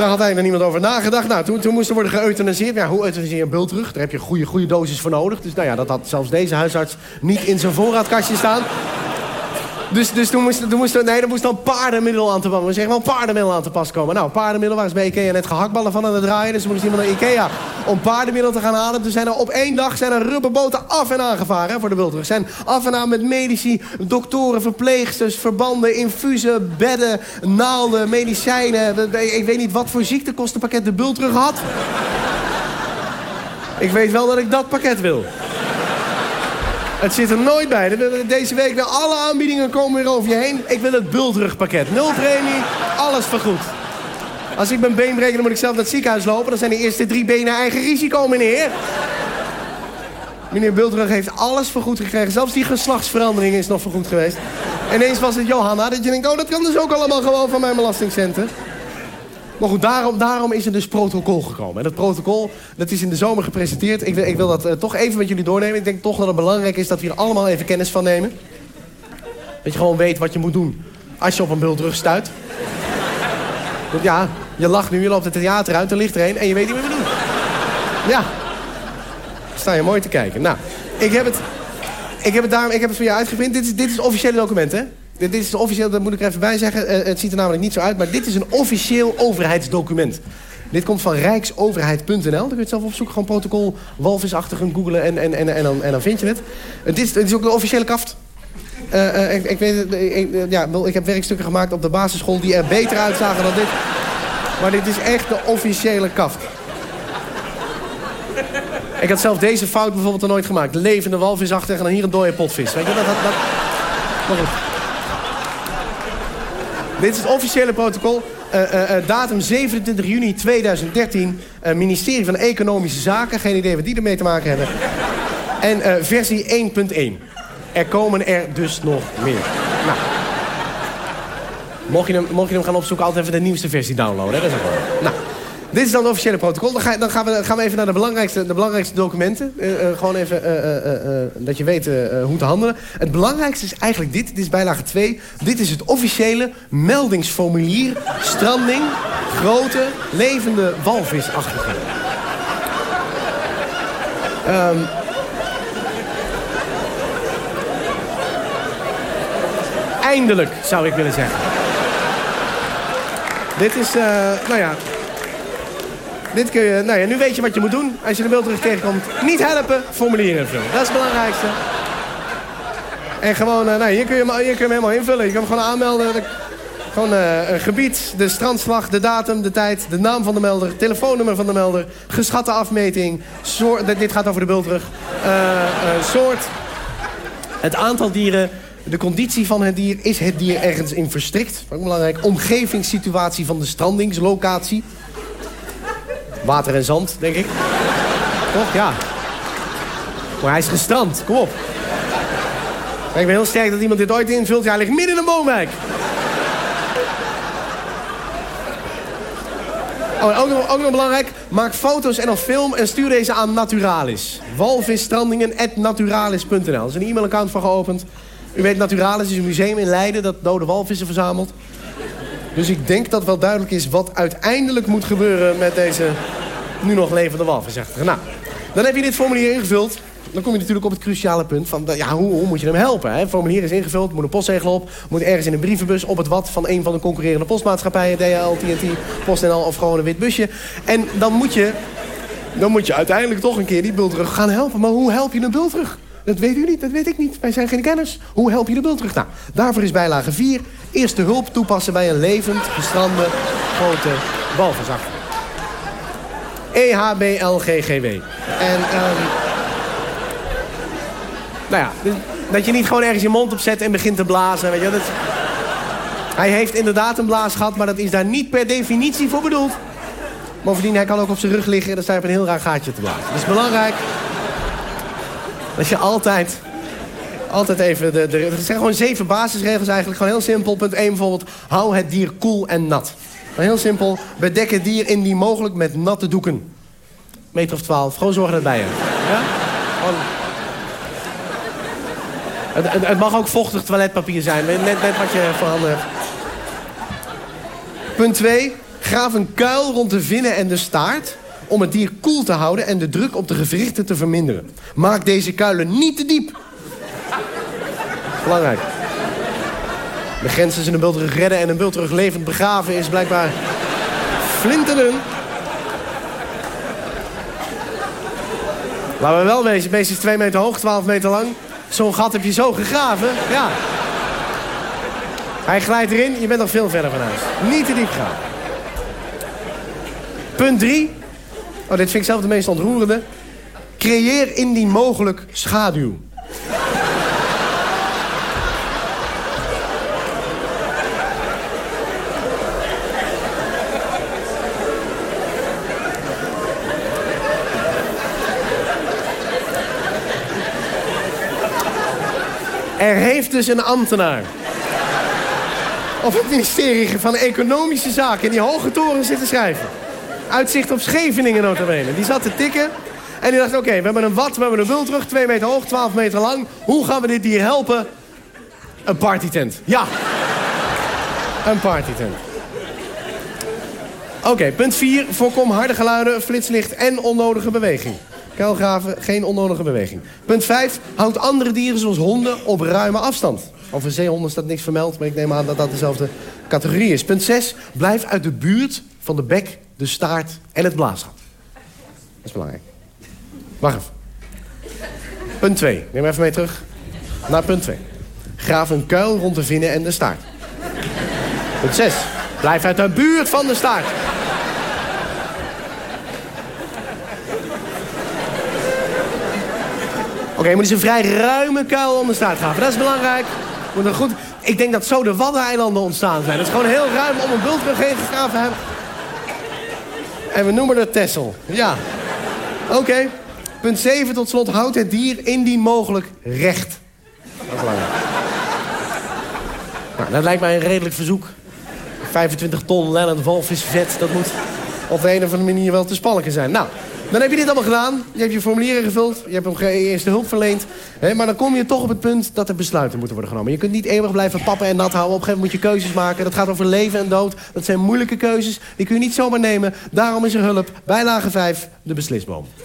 Daar had eigenlijk nog niemand over nagedacht. Nou, toen, toen moest er worden geëuthanaseerd. Ja, hoe euthanaseer je een bultrug? Daar heb je een goede, goede dosis voor nodig. Dus nou ja, dat had zelfs deze huisarts niet in zijn voorraadkastje staan. Dus, dus toen moest, toen moest, nee, er moest dan paardenmiddel aan te passen. We zeggen wel paardenmiddel aan te pas komen. Nou, paardenmiddel ze bij Ikea net gehaktballen van aan het draaien. Dus moest iemand naar Ikea om paardenmiddel te gaan halen. Toen zijn er op één dag zijn er rubberboten af en aan gevaren voor de wildrug. Zijn af en aan met medici, doktoren, verpleegsters, verbanden, infusen, bedden, naalden, medicijnen. Ik weet niet wat voor ziektekostenpakket de bultrug had. Ik weet wel dat ik dat pakket wil. Het zit er nooit bij. De- Deze week weer alle aanbiedingen komen weer over je heen. Ik wil het bultrugpakket. Nul premie, alles vergoed. Als ik mijn been breek, dan moet ik zelf naar het ziekenhuis lopen. Dan zijn de eerste drie benen eigen risico, meneer. Meneer Bultrug heeft alles vergoed gekregen. Zelfs die geslachtsverandering is nog vergoed geweest. Ineens was het Johanna dat je denkt... oh, dat kan dus ook allemaal gewoon van mijn belastingcenten. Maar goed, daarom, daarom is er dus protocol gekomen. En dat protocol dat is in de zomer gepresenteerd. Ik wil, ik wil dat uh, toch even met jullie doornemen. Ik denk toch dat het belangrijk is dat we hier allemaal even kennis van nemen. Dat je gewoon weet wat je moet doen als je op een bultrug stuit. Want ja, je lacht nu, je loopt het theater uit, er ligt er een en je weet niet wat we doen. Ja. Sta je mooi te kijken. Nou, ik heb het, ik heb het, daarom, ik heb het voor jou uitgeprint. Dit is, dit is het officiële document, hè? Dit is officieel, dat moet ik er even bij zeggen. Uh, het ziet er namelijk niet zo uit, maar dit is een officieel overheidsdocument. Dit komt van rijksoverheid.nl. Dan kun je het zelf opzoeken. Gewoon protocol, walvisachtig googelen en, en, en, en, dan, en dan vind je het. Het is, is ook de officiële kaft. Uh, uh, ik, weet, ik, heb werkstukken gemaakt op de basisschool die er beter uitzagen dan dit. Maar dit is echt de officiële kaft. Ik had zelf deze fout bijvoorbeeld nooit gemaakt. Levende walvis achter en dan hier een dode potvis. Weet je, dat... dat, dat... Dit is het officiële protocol. Uh, uh, uh, datum 27 juni 2013. ministerie van Economische Zaken. Geen idee wat die ermee te maken hebben. En versie 1.1. Er komen er dus nog meer. Nou. Mocht je, hem, mocht je hem gaan opzoeken, altijd even de nieuwste versie downloaden. Hè? Dat is ook wel. Nou. Dit is dan het officiële protocol. Dan, dan gaan, we, gaan, we, even naar de belangrijkste, de belangrijkste documenten. Uh, uh, gewoon even uh, dat je weet hoe te handelen. Het belangrijkste is eigenlijk dit. Dit is bijlage 2. Dit is het officiële meldingsformulier... stranding, grote, levende walvisachtige. Um, eindelijk, zou ik willen zeggen. Dit is, nou ja, dit kun je, nou ja, nu weet je wat je moet doen. Als je de beeld terug tegenkomt, niet helpen, formulier invullen. Dat is het belangrijkste. En gewoon, uh, nou, hier, kun je, hier kun je hem helemaal invullen. Je kan hem gewoon aanmelden. Gewoon uh, een gebied, de strandslag, de datum, de tijd, de naam van de melder, telefoonnummer van de melder, geschatte afmeting, soort, dit gaat over de bultrug, uh, soort, het aantal dieren, de conditie van het dier, is het dier ergens in verstrikt, ook belangrijk, omgevingssituatie van de strandingslocatie, Water en zand, denk ik. Toch? Ja. Maar hij is gestrand. Kom op. ik ben heel sterk dat iemand dit ooit invult. Ja, hij ligt midden in een boomwijk. Oh, ook, nog, ook nog belangrijk. Maak foto's en of film en stuur deze aan Naturalis. Walvisstrandingen.naturalis.nl. Er is een e-mailaccount van geopend. U weet, Naturalis is een museum in Leiden dat dode walvissen verzamelt. Dus ik denk dat wel duidelijk is wat uiteindelijk moet gebeuren met deze nu nog levende walvisachtige. Nou, dan heb je dit formulier ingevuld. Dan kom je natuurlijk op het cruciale punt van ja, hoe, hoe moet je hem helpen? Hè? Het formulier is ingevuld, moet een postzegel op... moet ergens in een brievenbus op het wat van een van de concurrerende postmaatschappijen... DHL, TNT, PostNL of gewoon een wit busje. En dan moet je, dan moet je uiteindelijk toch een keer die bultrug gaan helpen. Maar hoe help je een bultrug? Dat weet u niet, dat weet ik niet. Wij zijn geen kenners. Hoe help je de bultrug? Nou, daarvoor is bijlage 4. Eerste hulp toepassen bij een levend, gestrande, grote walvisachtige. E-H-B-L-G-G-W. En, um, nou ja, dus dat je niet gewoon ergens je mond op zet en begint te blazen. Weet je, dat, hij heeft inderdaad een blaas gehad, maar dat is daar niet per definitie voor bedoeld. Bovendien, hij kan ook op zijn rug liggen en dan sta je op een heel raar gaatje te blazen. Is belangrijk dat je altijd, altijd even... De, de, er zijn gewoon zeven basisregels eigenlijk. Gewoon heel simpel. Punt 1 bijvoorbeeld. Hou het dier koel en nat. heel simpel. Bedek het dier indien mogelijk met natte doeken. Meter of 12. Gewoon zorgen dat bij je. Ja? Het, het, mag ook vochtig toiletpapier zijn. Net, net wat je hebt. Punt 2. Graaf een kuil rond de vinnen en de staart om het dier koel te houden en de druk op de gewrichten te verminderen. Maak deze kuilen niet te diep. Belangrijk. De grens tussen een bultrug redden en een bultrug levend begraven is blijkbaar flinterdun. Laten we wel wezen, het is 2 meter hoog, 12 meter lang. Zo'n gat heb je zo gegraven, ja. Hij glijdt erin, je bent nog veel verder van huis. Niet te diep gaan. Punt 3. Oh, dit vind ik zelf de meest ontroerende. Creëer indien mogelijk schaduw. Er heeft dus een ambtenaar... op het ministerie van Economische Zaken... in die hoge toren zitten schrijven. Uitzicht op Scheveningen notabene. Die zat te tikken en die dacht... oké, we hebben een wat, we hebben een bultrug, 2 meter hoog, 12 meter lang. Hoe gaan we dit dier helpen? Een partytent. Ja. Een partytent. Oké, punt 4. Voorkom harde geluiden, flitslicht en onnodige beweging. Kuilgraven, geen onnodige beweging. Punt 5. Houd andere dieren zoals honden op ruime afstand. Over zeehonden staat niks vermeld, maar ik neem aan dat dat dezelfde categorie is. Punt 6. Blijf uit de buurt van de bek, de staart en het blaasgat. Dat is belangrijk. Wacht even. Punt 2. Neem even mee terug. Naar punt 2. Graaf een kuil rond de vinnen en de staart. Punt 6. Blijf uit de buurt van de staart. Oké, okay, moet eens een vrij ruime kuil om de graven. Dat is belangrijk. Moet er goed... Ik denk dat zo de Waddeneilanden ontstaan zijn. Het is gewoon heel ruim om een bultrug heen gegraven hebben. En we noemen het Tessel. Ja. Oké. Punt 7 tot slot. Houd het dier indien mogelijk recht. Dat is belangrijk. Nou, dat lijkt mij een redelijk verzoek. 25 ton Lennon walvisvet, dat moet op een of andere manier wel te spalken zijn. Nou, dan heb je dit allemaal gedaan. Je hebt je formulieren gevuld. Je hebt hem eerste hulp verleend. Hè, maar dan kom je toch op het punt dat er besluiten moeten worden genomen. Je kunt niet eeuwig blijven pappen en nat houden. Op een gegeven moment moet je keuzes maken. Dat gaat over leven en dood. Dat zijn moeilijke keuzes. Die kun je niet zomaar nemen. Daarom is er hulp. Bijlage 5, de beslisboom.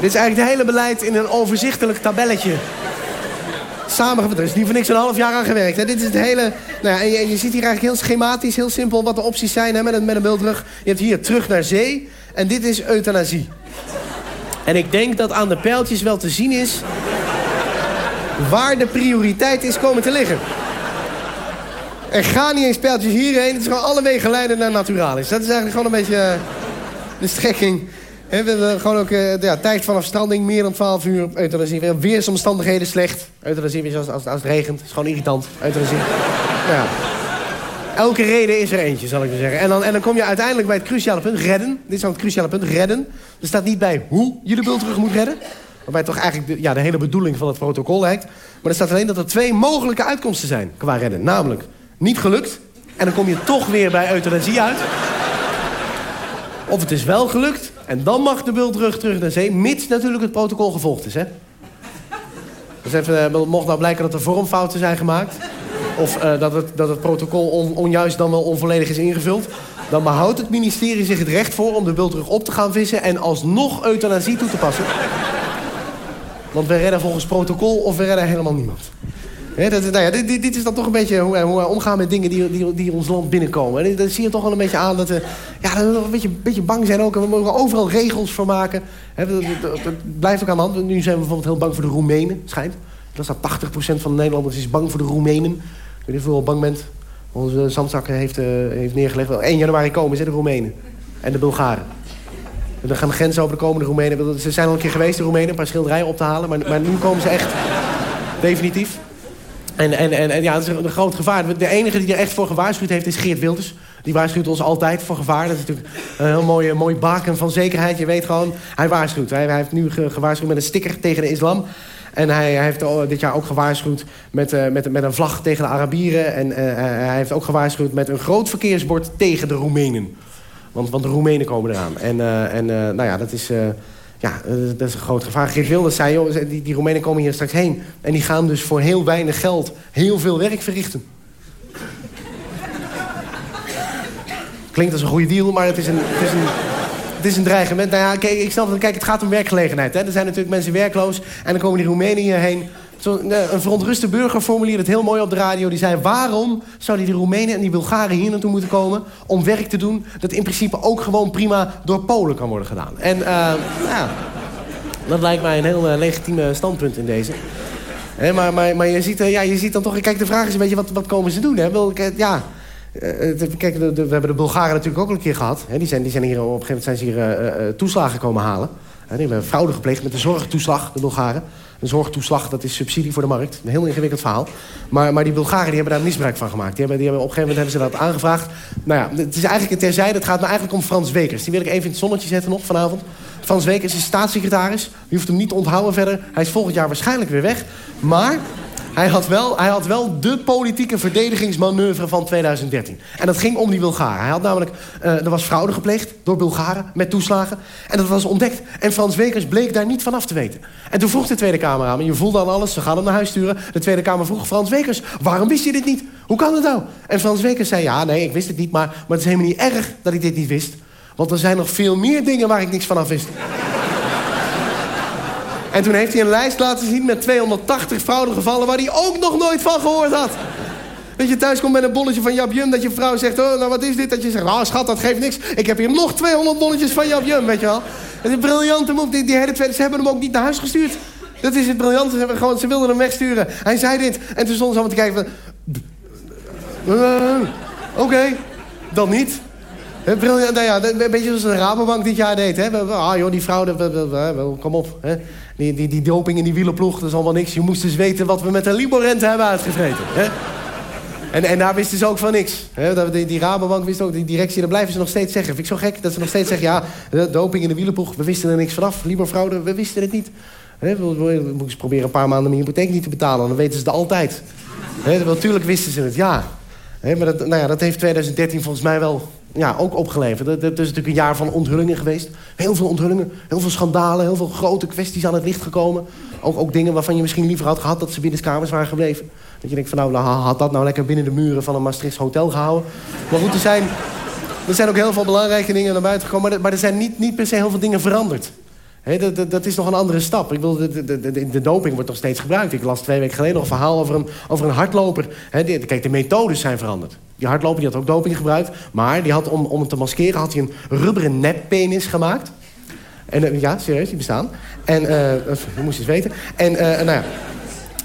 Dit is eigenlijk het hele beleid in een overzichtelijk tabelletje samengevat. Er is niet voor niks een half jaar aan gewerkt. Hè. Dit is het hele... Nou ja, en je, ziet hier eigenlijk heel schematisch, heel simpel... wat de opties zijn hè, met, een, met een beeldrug. Je hebt hier terug naar zee. En dit is euthanasie. En ik denk dat aan de pijltjes wel te zien is... waar de prioriteit is komen te liggen. Er gaan niet eens pijltjes hierheen. Het is gewoon alle wegen leiden naar naturalis. Dat is eigenlijk gewoon een beetje uh, de strekking we hebben gewoon ook uh, ja, tijd vanaf stranding, meer dan 12 uur euthanasie. Weersomstandigheden slecht. Euthanasie is als, als, als het regent. is gewoon irritant. Euthanasie. nou ja. Elke reden is er eentje, zal ik maar zeggen. En dan, en dan kom je uiteindelijk bij het cruciale punt, redden. Dit is dan het cruciale punt, redden. Er staat niet bij hoe je de terug moet redden. Waarbij toch eigenlijk de, ja, de hele bedoeling van het protocol lijkt. Maar er staat alleen dat er twee mogelijke uitkomsten zijn qua redden. Namelijk, niet gelukt. En dan kom je toch weer bij euthanasie uit. Of het is wel gelukt en dan mag de bultrug terug naar zee, mits natuurlijk het protocol gevolgd is. Hè? Dus even, eh, mocht nou blijken dat er vormfouten zijn gemaakt... of uh, dat, het, dat het protocol on, onjuist dan wel onvolledig is ingevuld... dan behoudt het ministerie zich het recht voor om de bultrug op te gaan vissen... en alsnog euthanasie toe te passen. Want we redden volgens protocol of we redden helemaal niemand dat, nou ja, dit, dit, is dan toch een beetje hoe, hoe wij omgaan met dingen die, die, die ons land binnenkomen. En dan zie je toch wel een beetje aan dat we, ja, dat een beetje, beetje bang zijn ook. En we mogen overal regels voor maken. Dat, blijft ook aan de hand. Nu zijn we bijvoorbeeld heel bang voor de Roemenen, schijnt. Dat staat 80% van de Nederlanders is bang voor de Roemenen. Ik weet niet of je bang bent. Onze zandzakken heeft, uh, heeft neergelegd. Wel, 1 januari komen ze, de Roemenen. En de Bulgaren. En dan gaan de grenzen over de komende Roemenen. Ze zijn al een keer geweest, de Roemenen, een paar schilderijen op te halen. Maar, maar nu komen ze echt definitief. En, en, en, en ja, dat is een groot gevaar. De enige die er echt voor gewaarschuwd heeft is Geert Wilders. Die waarschuwt ons altijd voor gevaar. Dat is natuurlijk een heel mooi, mooi baken van zekerheid. Je weet gewoon, hij waarschuwt. Hij, hij heeft nu gewaarschuwd met een sticker tegen de islam. En hij, hij heeft dit jaar ook gewaarschuwd met, uh, met, met een vlag tegen de Arabieren. En uh, hij heeft ook gewaarschuwd met een groot verkeersbord tegen de Roemenen. Want, want de Roemenen komen eraan. En, en nou ja, dat is ja, eh, dat is een groot gevaar. Geert Wilders zei, joh, die, die Roemenen komen hier straks heen. En die gaan dus voor heel weinig geld heel veel werk verrichten. Klinkt als een goede deal, maar het is een, het is een, het is een dreigement. Nou ja, kijk, ik snap dat kijk, het gaat om werkgelegenheid. Hè. Er zijn natuurlijk mensen werkloos en dan komen die Roemenen hierheen. Zo, een verontruste burger formulierde het heel mooi op de radio. Die zei, waarom zouden die Roemenen en die Bulgaren hier naartoe moeten komen... om werk te doen dat in principe ook gewoon prima door Polen kan worden gedaan. En uh, ja, dat lijkt mij een heel uh, legitieme standpunt in deze. maar, maar, je, ziet, ja, je ziet dan toch... Kijk, de vraag is een beetje, wat, wat komen ze doen? Hè? Wel, ja, kijk, we hebben de Bulgaren natuurlijk ook een keer gehad. Die, zijn, die zijn hier, op een gegeven moment zijn ze hier toeslagen komen halen. Die hebben fraude gepleegd met de zorgtoeslag, de Bulgaren. Een zorgtoeslag, dat is subsidie voor de markt. Een heel ingewikkeld verhaal. Maar, maar die Bulgaren die hebben daar misbruik van gemaakt. Die hebben, die hebben, op een gegeven moment hebben ze dat aangevraagd. Nou ja, het is eigenlijk een terzijde. Het gaat me eigenlijk om Frans Wekers. Die wil ik even in het zonnetje zetten nog vanavond. Frans Wekers is staatssecretaris. Je hoeft hem niet te onthouden verder. Hij is volgend jaar waarschijnlijk weer weg. Maar hij had, wel, hij had wel de politieke verdedigingsmanoeuvre van 2013. En dat ging om die Bulgaren. Hij had namelijk, uh, er was fraude gepleegd door Bulgaren met toeslagen. En dat was ontdekt. En Frans Wekers bleek daar niet van af te weten. En toen vroeg de Tweede Kamer aan je voelde aan alles, ze gaan hem naar huis sturen. De Tweede Kamer vroeg Frans Wekers, waarom wist je dit niet? Hoe kan het nou? En Frans Wekers zei, ja, nee, ik wist het niet, maar, maar het is helemaal niet erg dat ik dit niet wist. Want er zijn nog veel meer dingen waar ik niks van af wist. En toen heeft hij een lijst laten zien met 280 fraudegevallen... waar hij ook nog nooit van gehoord had. Dat je thuis komt met een bolletje van Jap Jum... dat je vrouw zegt, oh, nou wat is dit? Dat je zegt, ah schat, dat geeft niks. Ik heb hier nog 200 bolletjes van Jap Jum, weet je wel. Het is een briljante. Die, die tweede, ze hebben hem ook niet naar huis gestuurd. Dat is het briljante. Ze, gewoon, ze wilden hem wegsturen. Hij zei dit. En toen stonden ze allemaal te kijken van... Uh, Oké, dan niet. Briljant, nou ja, een beetje zoals de Rabobank dit jaar deed. Hè? Ah joh, die fraude, kom op. Hè? Die, die, die doping in die wielenploeg, dat is allemaal niks. Je moest dus weten wat we met de Liborente hebben uitgevreten. Hè? En, en daar wisten ze ook van niks. Hè? Die, die Rabobank wist ook, die directie, dat blijven ze nog steeds zeggen. Vind ik zo gek dat ze nog steeds zeggen... ja, doping in de wielenploeg, we wisten er niks vanaf. Libor-fraude, we wisten het niet. Hè? We, we, proberen een paar maanden mijn hypotheek niet te betalen. Dan weten ze het altijd. Hè? Natuurlijk wisten ze het, ja. Hè? Maar dat, nou ja, dat heeft 2013 volgens mij wel ja, ook opgeleverd. Het, is natuurlijk een jaar van onthullingen geweest. Heel veel onthullingen, heel veel schandalen... heel veel grote kwesties aan het licht gekomen. Ook, ook dingen waarvan je misschien liever had gehad... dat ze binnen de kamers waren gebleven. Dat je denkt van nou, had dat nou lekker binnen de muren... van een Maastrichts hotel gehouden. Maar goed, er zijn, er zijn ook heel veel belangrijke dingen naar buiten gekomen... maar, maar er zijn niet, niet per se heel veel dingen veranderd. Dat, dat, is nog een andere stap. Ik de, de, doping wordt nog steeds gebruikt. Ik las twee weken geleden nog een verhaal over een, over een hardloper. Kijk, de methodes zijn veranderd. Die hardloper die had ook doping gebruikt. Maar die had, om, om het te maskeren had hij een rubberen neppenis gemaakt. En, uh, ja, serieus, die bestaan. En, uh, dat moest je eens weten. En, uh, nou ja...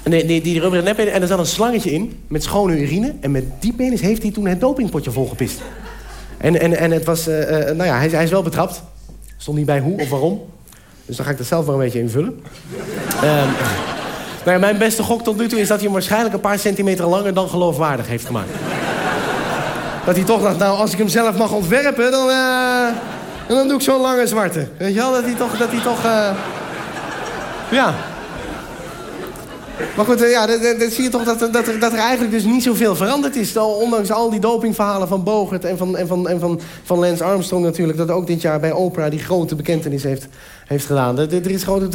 Die, die, die rubberen neppenis. En er zat een slangetje in met schone urine. En met die penis heeft hij toen het dopingpotje volgepist. En, en, en het was... nou ja, hij, hij is wel betrapt. Stond niet bij hoe of waarom. Dus dan ga ik dat zelf maar een beetje invullen. um, nou mijn beste gok tot nu toe is dat hij hem waarschijnlijk een paar centimeter langer dan geloofwaardig heeft gemaakt. dat hij toch dacht, nou, als ik hem zelf mag ontwerpen, dan, uh, dan doe ik zo'n lange zwarte. Weet je wel, dat hij toch, dat hij toch, uh, ja. Maar goed, eh, ja, dan zie je toch dat, dat, dat er eigenlijk dus niet zoveel veranderd is. Ondanks al die dopingverhalen van Bogert en van, en, van, en van, van Lance Armstrong natuurlijk... dat ook dit jaar bij Oprah die grote bekentenis heeft, heeft gedaan. Er, is gewoon,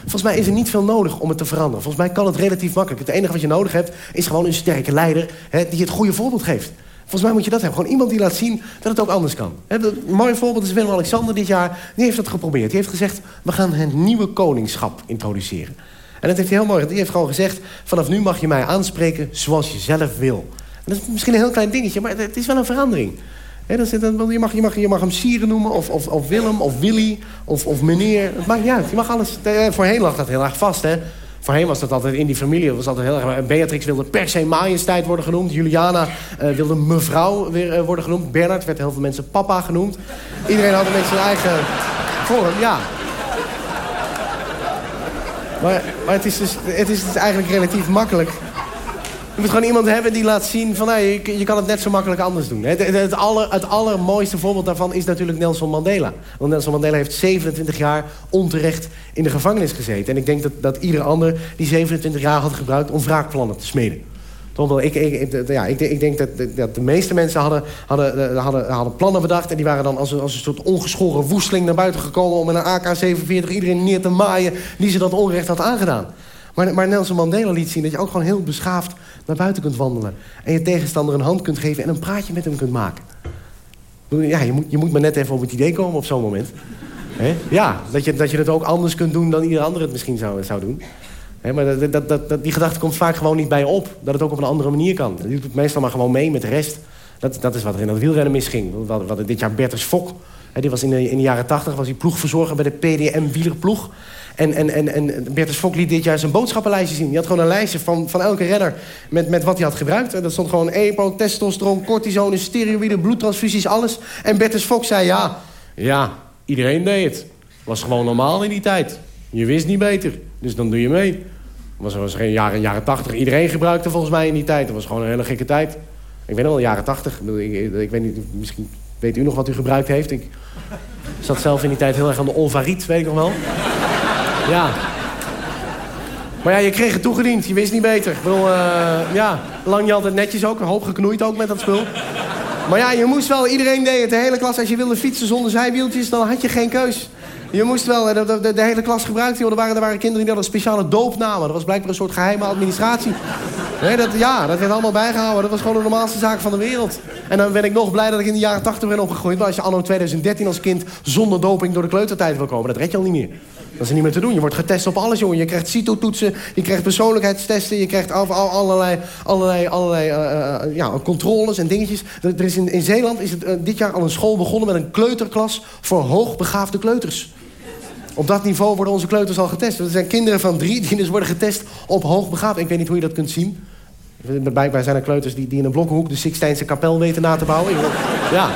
volgens mij is er niet veel nodig om het te veranderen. Volgens mij kan het relatief makkelijk. Het enige wat je nodig hebt is gewoon een sterke leider... Hè, die het goede voorbeeld geeft. Volgens mij moet je dat hebben. Gewoon iemand die laat zien dat het ook anders kan. Een mooi voorbeeld is Willem-Alexander dit jaar. Die heeft dat geprobeerd. Die heeft gezegd, we gaan het nieuwe koningschap introduceren. En dat heeft hij heel mooi. Die heeft gewoon gezegd... vanaf nu mag je mij aanspreken zoals je zelf wil. En dat is misschien een heel klein dingetje, maar het is wel een verandering. He, dat is, je, mag, je, mag, je mag hem Sieren noemen, of, of, of Willem, of Willy, of, of meneer. Het maakt. Je mag alles... Eh, voorheen lag dat heel erg vast, hè. Voorheen was dat altijd in die familie. was altijd heel erg, Beatrix wilde per se majesteit worden genoemd. Juliana uh, wilde mevrouw weer uh, worden genoemd. Bernard werd heel veel mensen papa genoemd. Iedereen had een beetje zijn eigen vorm, ja. Maar, het, is dus, het is dus eigenlijk relatief makkelijk. Je moet gewoon iemand hebben die laat zien van... Je, je kan het net zo makkelijk anders doen. Het, het, aller, het allermooiste voorbeeld daarvan is natuurlijk Nelson Mandela. Want Nelson Mandela heeft 27 jaar onterecht in de gevangenis gezeten. En ik denk dat, dat ieder ander die 27 jaar had gebruikt om wraakplannen te smeden. Ik, ja, ik, ik denk dat, dat, de meeste mensen hadden, hadden, eh, hadden, hadden plannen bedacht... en die waren dan als een, als een soort ongeschoren woesteling naar buiten gekomen... om met een AK-47 iedereen neer te maaien die ze dat onrecht had aangedaan. Maar, maar Nelson Mandela liet zien dat je ook gewoon heel beschaafd naar buiten kunt wandelen... en je tegenstander een hand kunt geven en een praatje met hem kunt maken. Ja, je moet, je moet maar net even op het idee komen op zo'n moment. Ja, dat je, dat je het ook anders kunt doen dan ieder ander het misschien zou, zou doen maar dat, dat, die gedachte komt vaak gewoon niet bij op. Dat het ook op een andere manier kan. Je doet meestal maar gewoon mee met de rest. Dat, dat is wat er in dat wielrennen misging. Wat, wat dit jaar Bertus Fok. die was in de, in de jaren tachtig was hij ploegverzorger bij de PDM wielerploeg. En, en, en, en Bertus Fok liet dit jaar zijn boodschappenlijstje zien. Die had gewoon een lijstje van, van elke renner met, met wat hij had gebruikt. En dat stond gewoon EPO, testosteron, cortisone, steroïden, bloedtransfusies, alles. En Bertus Fok zei ja, ja, iedereen deed het. Was gewoon normaal in die tijd. Je wist niet beter, dus dan doe je mee. Was, was geen jaren, jaren 80. Iedereen gebruikte volgens mij in die tijd. Dat was gewoon een hele gekke tijd. Ik weet nog wel, jaren 80. Ik, ik, weet niet, misschien weet u nog wat u gebruikt heeft. Ik zat zelf in die tijd heel erg aan de Olvariet, weet ik nog wel. Ja. Maar ja, je kreeg het toegediend. Je wist niet beter. Ik uh, ja, lang je altijd netjes ook. Een hoop geknoeid ook met dat spul. Maar ja, je moest wel, iedereen deed het. De hele klas, als je wilde fietsen zonder zijwieltjes, dan had je geen keus. Je moest wel, de, de, de hele klas gebruikte, joh. Er waren, er waren kinderen die hadden speciale doopnamen. Dat was blijkbaar een soort geheime administratie. Nee, dat, ja, dat werd allemaal bijgehouden. Dat was gewoon de normaalste zaak van de wereld. En dan ben ik nog blij dat ik in de jaren 80 ben opgegroeid. Maar als je anno 2013 als kind zonder doping door de kleutertijd wil komen... dat red je al niet meer. Dat is niet meer te doen. Je wordt getest op alles, jongen. Je krijgt CITO-toetsen, je krijgt persoonlijkheidstesten... je krijgt al, al, allerlei, allerlei, allerlei uh, ja, controles en dingetjes. Er is in, in Zeeland is het uh, dit jaar al een school begonnen... met een kleuterklas voor hoogbegaafde kleuters. Op dat niveau worden onze kleuters al getest. Er zijn kinderen van drie die dus worden getest op hoogbegaafd. Ik weet niet hoe je dat kunt zien. Blijkbaar zijn er kleuters die, die in een blokkenhoek de Sixtijnse kapel weten na te bouwen. Ja.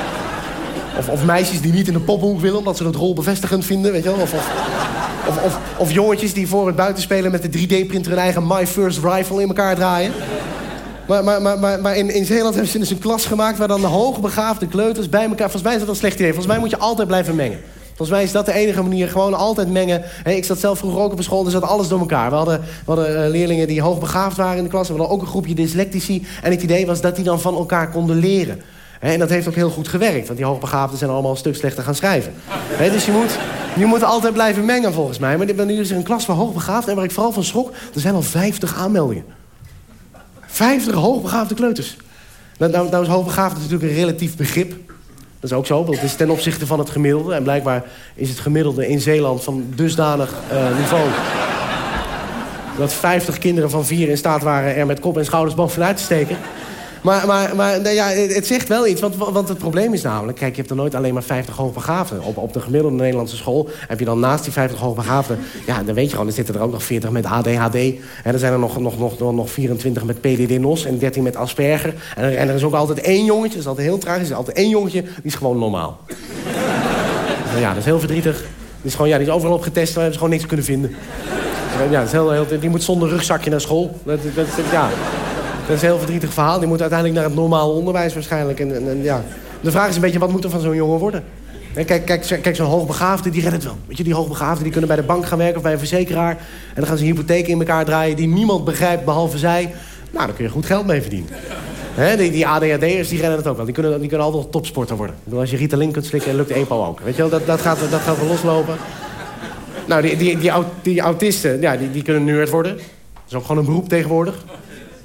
Of, of, meisjes die niet in de poppenhoek willen... omdat ze dat rol bevestigend vinden, weet je wel. Of, of, of, jongetjes die voor het buitenspelen met de 3D-printer... hun eigen My First Rifle in elkaar draaien. Maar, maar, maar, maar, maar in, in Zeeland hebben ze dus een klas gemaakt... waar dan de hoogbegaafde kleuters bij elkaar... Volgens mij is dat een slecht idee. Volgens mij moet je altijd blijven mengen. Volgens mij is dat de enige manier. Gewoon altijd mengen. Ik zat zelf vroeger ook op een school, dus zat alles door elkaar. We hadden, we hadden uh, leerlingen die hoogbegaafd waren in de klas. We hadden ook een groepje dyslectici. En het idee was dat die dan van elkaar konden leren. En dat heeft ook heel goed gewerkt. Want die hoogbegaafden zijn allemaal een stuk slechter gaan schrijven. He, dus je moet, je moet altijd blijven mengen volgens mij. Maar nu is er een klas voor hoogbegaafd. En waar ik vooral van schrok, er zijn al 50 aanmeldingen. 50 hoogbegaafde kleuters. Nou, nou, nou is hoogbegaafd natuurlijk een relatief begrip. Dat is ook zo, want het is ten opzichte van het gemiddelde. En blijkbaar is het gemiddelde in Zeeland van dusdanig uh, niveau... dat 50 kinderen van vier in staat waren er met kop en schouders bovenuit te steken. Maar, maar, maar ja, het zegt wel iets, want, want het probleem is namelijk... kijk, je hebt er nooit alleen maar 50 hoogbegaafden. Op, op de gemiddelde Nederlandse school heb je dan naast die 50 hoogbegaafden... ja, dan weet je gewoon, er zitten er ook nog 40 met ADHD. En er zijn er nog, nog, nog, nog 24 met PDD-NOS en 13 met Asperger. En er, is ook altijd één jongetje, dat is altijd heel er is altijd één jongetje, die is gewoon normaal. nou ja, dat is heel verdrietig. Die is, gewoon, ja, die is overal op getest, maar hebben ze gewoon niks kunnen vinden. Ja, is heel, heel, die moet zonder rugzakje naar school. Dat, dat, ja... Dat is een heel verdrietig verhaal. Die moet uiteindelijk naar het normale onderwijs waarschijnlijk. En, en, ja. De vraag is een beetje, wat moet er van zo'n jongen worden? En kijk, kijk, kijk zo'n hoogbegaafde, die redt het wel. Weet je, die hoogbegaafden die kunnen bij de bank gaan werken of bij een verzekeraar. En dan gaan ze hypotheken in elkaar draaien die niemand begrijpt behalve zij. Nou, daar kun je goed geld mee verdienen. Die, die ADHD'ers, die rennen het ook wel. Die kunnen, die kunnen altijd topsporter worden. Als je Ritalin kunt slikken, lukt EPO ook. Weet je wel, dat, dat, gaat, dat gaat wel loslopen. Nou, die, die, die, die autisten, ja, die, die kunnen nerd worden. Dat is ook gewoon een beroep tegenwoordig.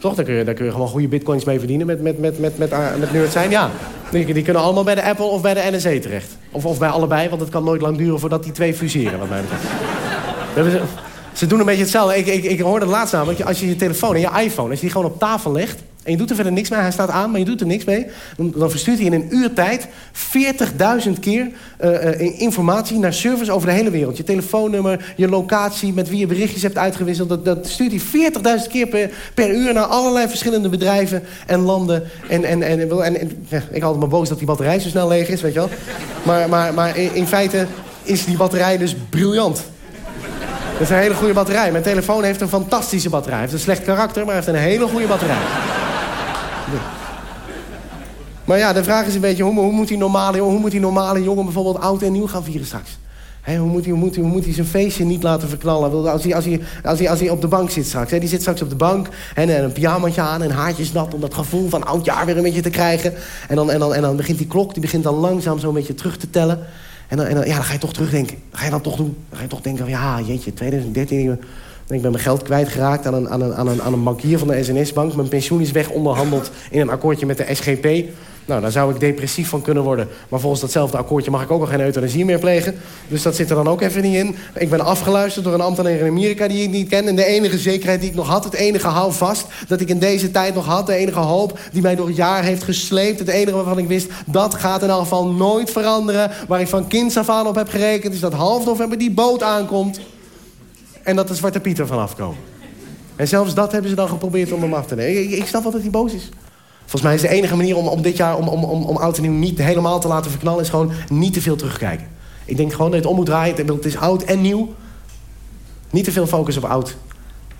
Toch? Daar kun je, kun je gewoon goede bitcoins mee verdienen met, met, met, met, met, met nerd zijn. Ja, die, die kunnen allemaal bij de Apple of bij de NSE terecht. Of, of bij allebei, want het kan nooit lang duren voordat die twee fuseren, wat mij betreft. Ze doen een beetje hetzelfde. Ik, ik, ik hoorde het laatst namelijk, als je je telefoon en je iPhone... als die gewoon op tafel legt en je doet er verder niks mee... hij staat aan, maar je doet er niks mee... dan, verstuurt hij in een uur tijd 40.000 keer uh, uh, informatie naar servers over de hele wereld. Je telefoonnummer, je locatie, met wie je berichtjes hebt uitgewisseld... dat, dat stuurt hij 40.000 keer per, per uur naar allerlei verschillende bedrijven en landen. En, en, en, en, ik had me boos dat die batterij zo snel leeg is, weet je wel. Maar, maar, maar in, in feite is die batterij dus briljant. Dat is een hele goede batterij. Mijn telefoon heeft een fantastische batterij. Hij heeft een slecht karakter, maar hij heeft een hele goede batterij. Maar ja, de vraag is een beetje... hoe, hoe, moet, die normale, hoe moet jongen bijvoorbeeld oud en nieuw gaan vieren straks? hoe, moet hij, hoe, moet hij, hoe moet hij zijn feestje niet laten verknallen? Als hij, als hij, als hij, als hij op de bank zit straks. die zit straks op de bank en een pyjamaatje aan en haartjes nat... om dat gevoel van oud jaar weer een beetje te krijgen. En dan, en dan, en dan begint die klok die begint dan langzaam zo een beetje terug te tellen... En dan, en dan, ja, dan ga je toch terugdenken. Ga je dan toch doen. Dan ga je toch denken, ja, jeetje, 2013... Ik ben mijn geld kwijtgeraakt aan een, aan, een, aan, een, aan een bankier van de SNS-bank. Mijn pensioen is weg onderhandeld in een akkoordje met de SGP. Nou, daar zou ik depressief van kunnen worden. Maar volgens datzelfde akkoordje mag ik ook al geen euthanasie meer plegen. Dus dat zit er dan ook even niet in. Ik ben afgeluisterd door een ambtenaar in Amerika die ik niet ken. En de enige zekerheid die ik nog had, het enige houvast... dat ik in deze tijd nog had, de enige hoop die mij door het jaar heeft gesleept... het enige waarvan ik wist, dat gaat in elk geval nooit veranderen. Waar ik van kinds af aan op heb gerekend... is dat half november die boot aankomt... en dat de Zwarte er vanaf komen. En zelfs dat hebben ze dan geprobeerd om hem af te nemen. Ik, snap wel dat hij boos is. Volgens mij is de enige manier om, om dit jaar om, om, om, om oud en nieuw niet helemaal te laten verknallen... is gewoon niet te veel terugkijken. Ik denk gewoon dat je het om moet draaien. Het is oud en nieuw. Niet te veel focus op oud.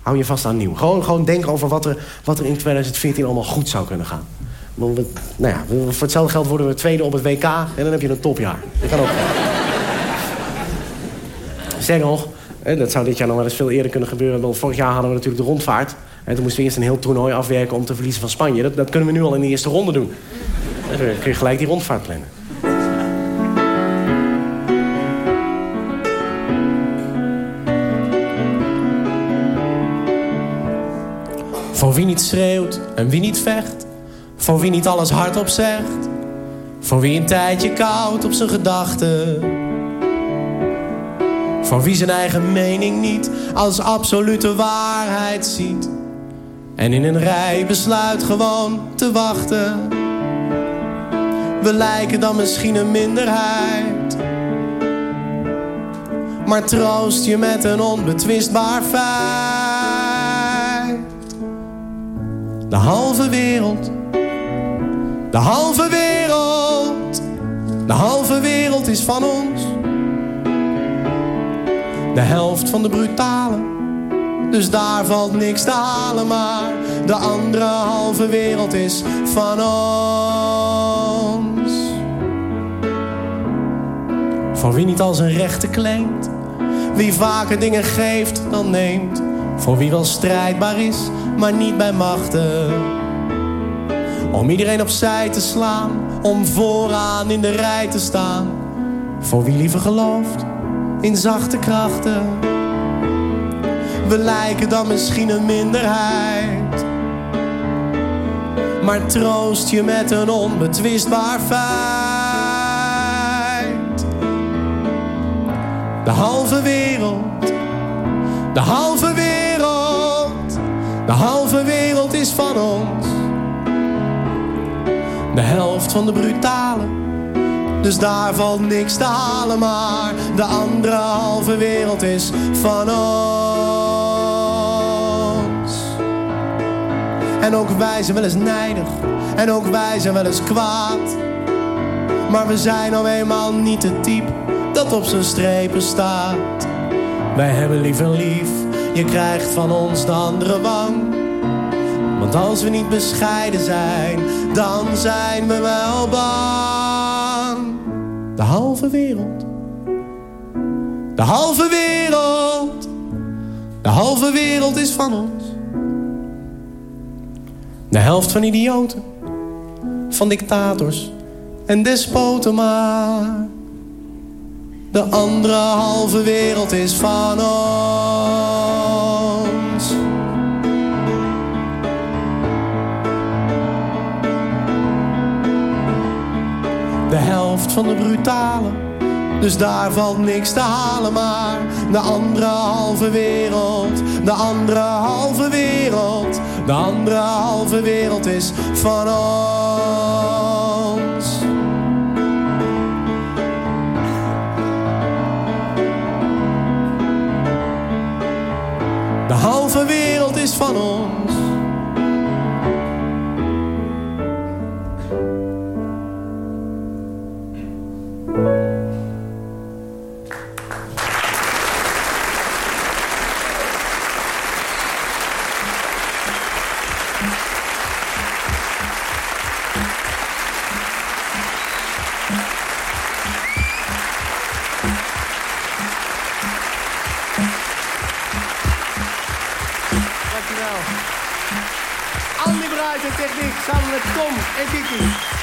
Hou je vast aan nieuw. Gewoon, gewoon denken over wat er, wat er in 2014 allemaal goed zou kunnen gaan. Nou ja, voor hetzelfde geld worden we tweede op het WK... en dan heb je een topjaar. Dat kan ook. Zeg nog, dat zou dit jaar nog wel eens veel eerder kunnen gebeuren. Want vorig jaar hadden we natuurlijk de rondvaart. En toen moesten we eerst een heel toernooi afwerken om te verliezen van Spanje. Dat, dat kunnen we nu al in de eerste ronde doen. Dan kun je gelijk die rondvaart plannen. Voor wie niet schreeuwt en wie niet vecht. Voor wie niet alles hardop zegt. Voor wie een tijdje koud op zijn gedachten. Voor wie zijn eigen mening niet als absolute waarheid ziet. En in een rij besluit gewoon te wachten. We lijken dan misschien een minderheid. Maar troost je met een onbetwistbaar feit. De halve wereld. De halve wereld. De halve wereld is van ons. De helft van de brutale. Dus daar valt niks te halen, maar de andere halve wereld is van ons. Voor wie niet als een rechten claimt, wie vaker dingen geeft dan neemt. Voor wie wel strijdbaar is, maar niet bij machten. Om iedereen opzij te slaan, om vooraan in de rij te staan. Voor wie liever gelooft in zachte krachten. We lijken dan misschien een minderheid. Maar troost je met een onbetwistbaar feit. De halve wereld, de halve wereld, de halve wereld is van ons. De helft van de brutale dus daar valt niks te halen, maar de andere halve wereld is van ons. En ook wij zijn wel eens nijdig, en ook wij zijn wel eens kwaad. Maar we zijn nou eenmaal niet het type dat op zijn strepen staat. Wij hebben liever lief, je krijgt van ons de andere wang. Want als we niet bescheiden zijn, dan zijn we wel bang. De halve wereld. De halve wereld. De halve wereld is van ons. De helft van idioten. Van dictators en despoten maar. De andere halve wereld is van ons. Van de brutale. Dus daar valt niks te halen, maar de andere halve wereld, de andere halve wereld, de andere halve wereld is van ons. De halve wereld is van ons. Techniek samen met Tom en Kiki.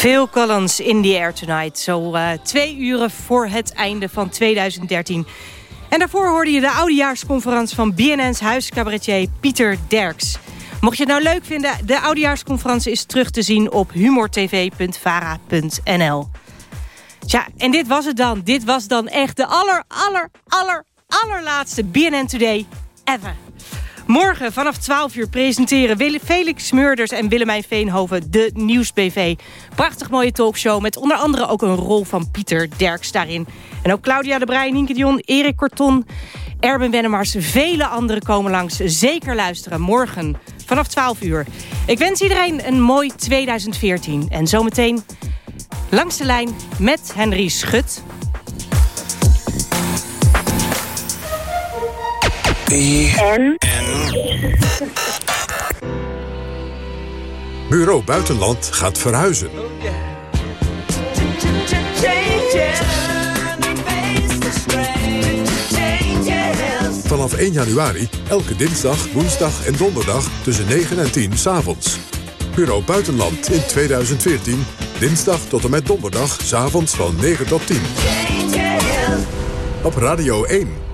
Phil Collins in the Air Tonight. Zo eh, twee uren voor het einde van 2013. En daarvoor hoorde je de oudejaarsconferentie van BNN's huiscabaretier Pieter Derks. Mocht je het nou leuk vinden, de oudejaarsconferentie is terug te zien op humortv.vara.nl. Tja, en dit was het dan. Dit was dan echt de aller, aller, aller, allerlaatste BNN Today ever. Morgen vanaf 12 uur presenteren Felix Meurders en Willemijn Veenhoven de Nieuwsbv. Prachtig mooie talkshow met onder andere ook een rol van Pieter Derks daarin. En ook Claudia de Breij, Nienke Dion, Erik Korton, Erben Wennemars, vele anderen komen langs. Zeker luisteren morgen vanaf 12 uur. Ik wens iedereen een mooi 2014. En zometeen langs de lijn met Henry Schut. Bureau Buitenland gaat verhuizen. Vanaf 1 januari, elke dinsdag, woensdag en donderdag tussen 9 en 10 s'avonds. Bureau Buitenland in 2014, dinsdag tot en met donderdag, s'avonds van 9 tot 10. Op Radio 1,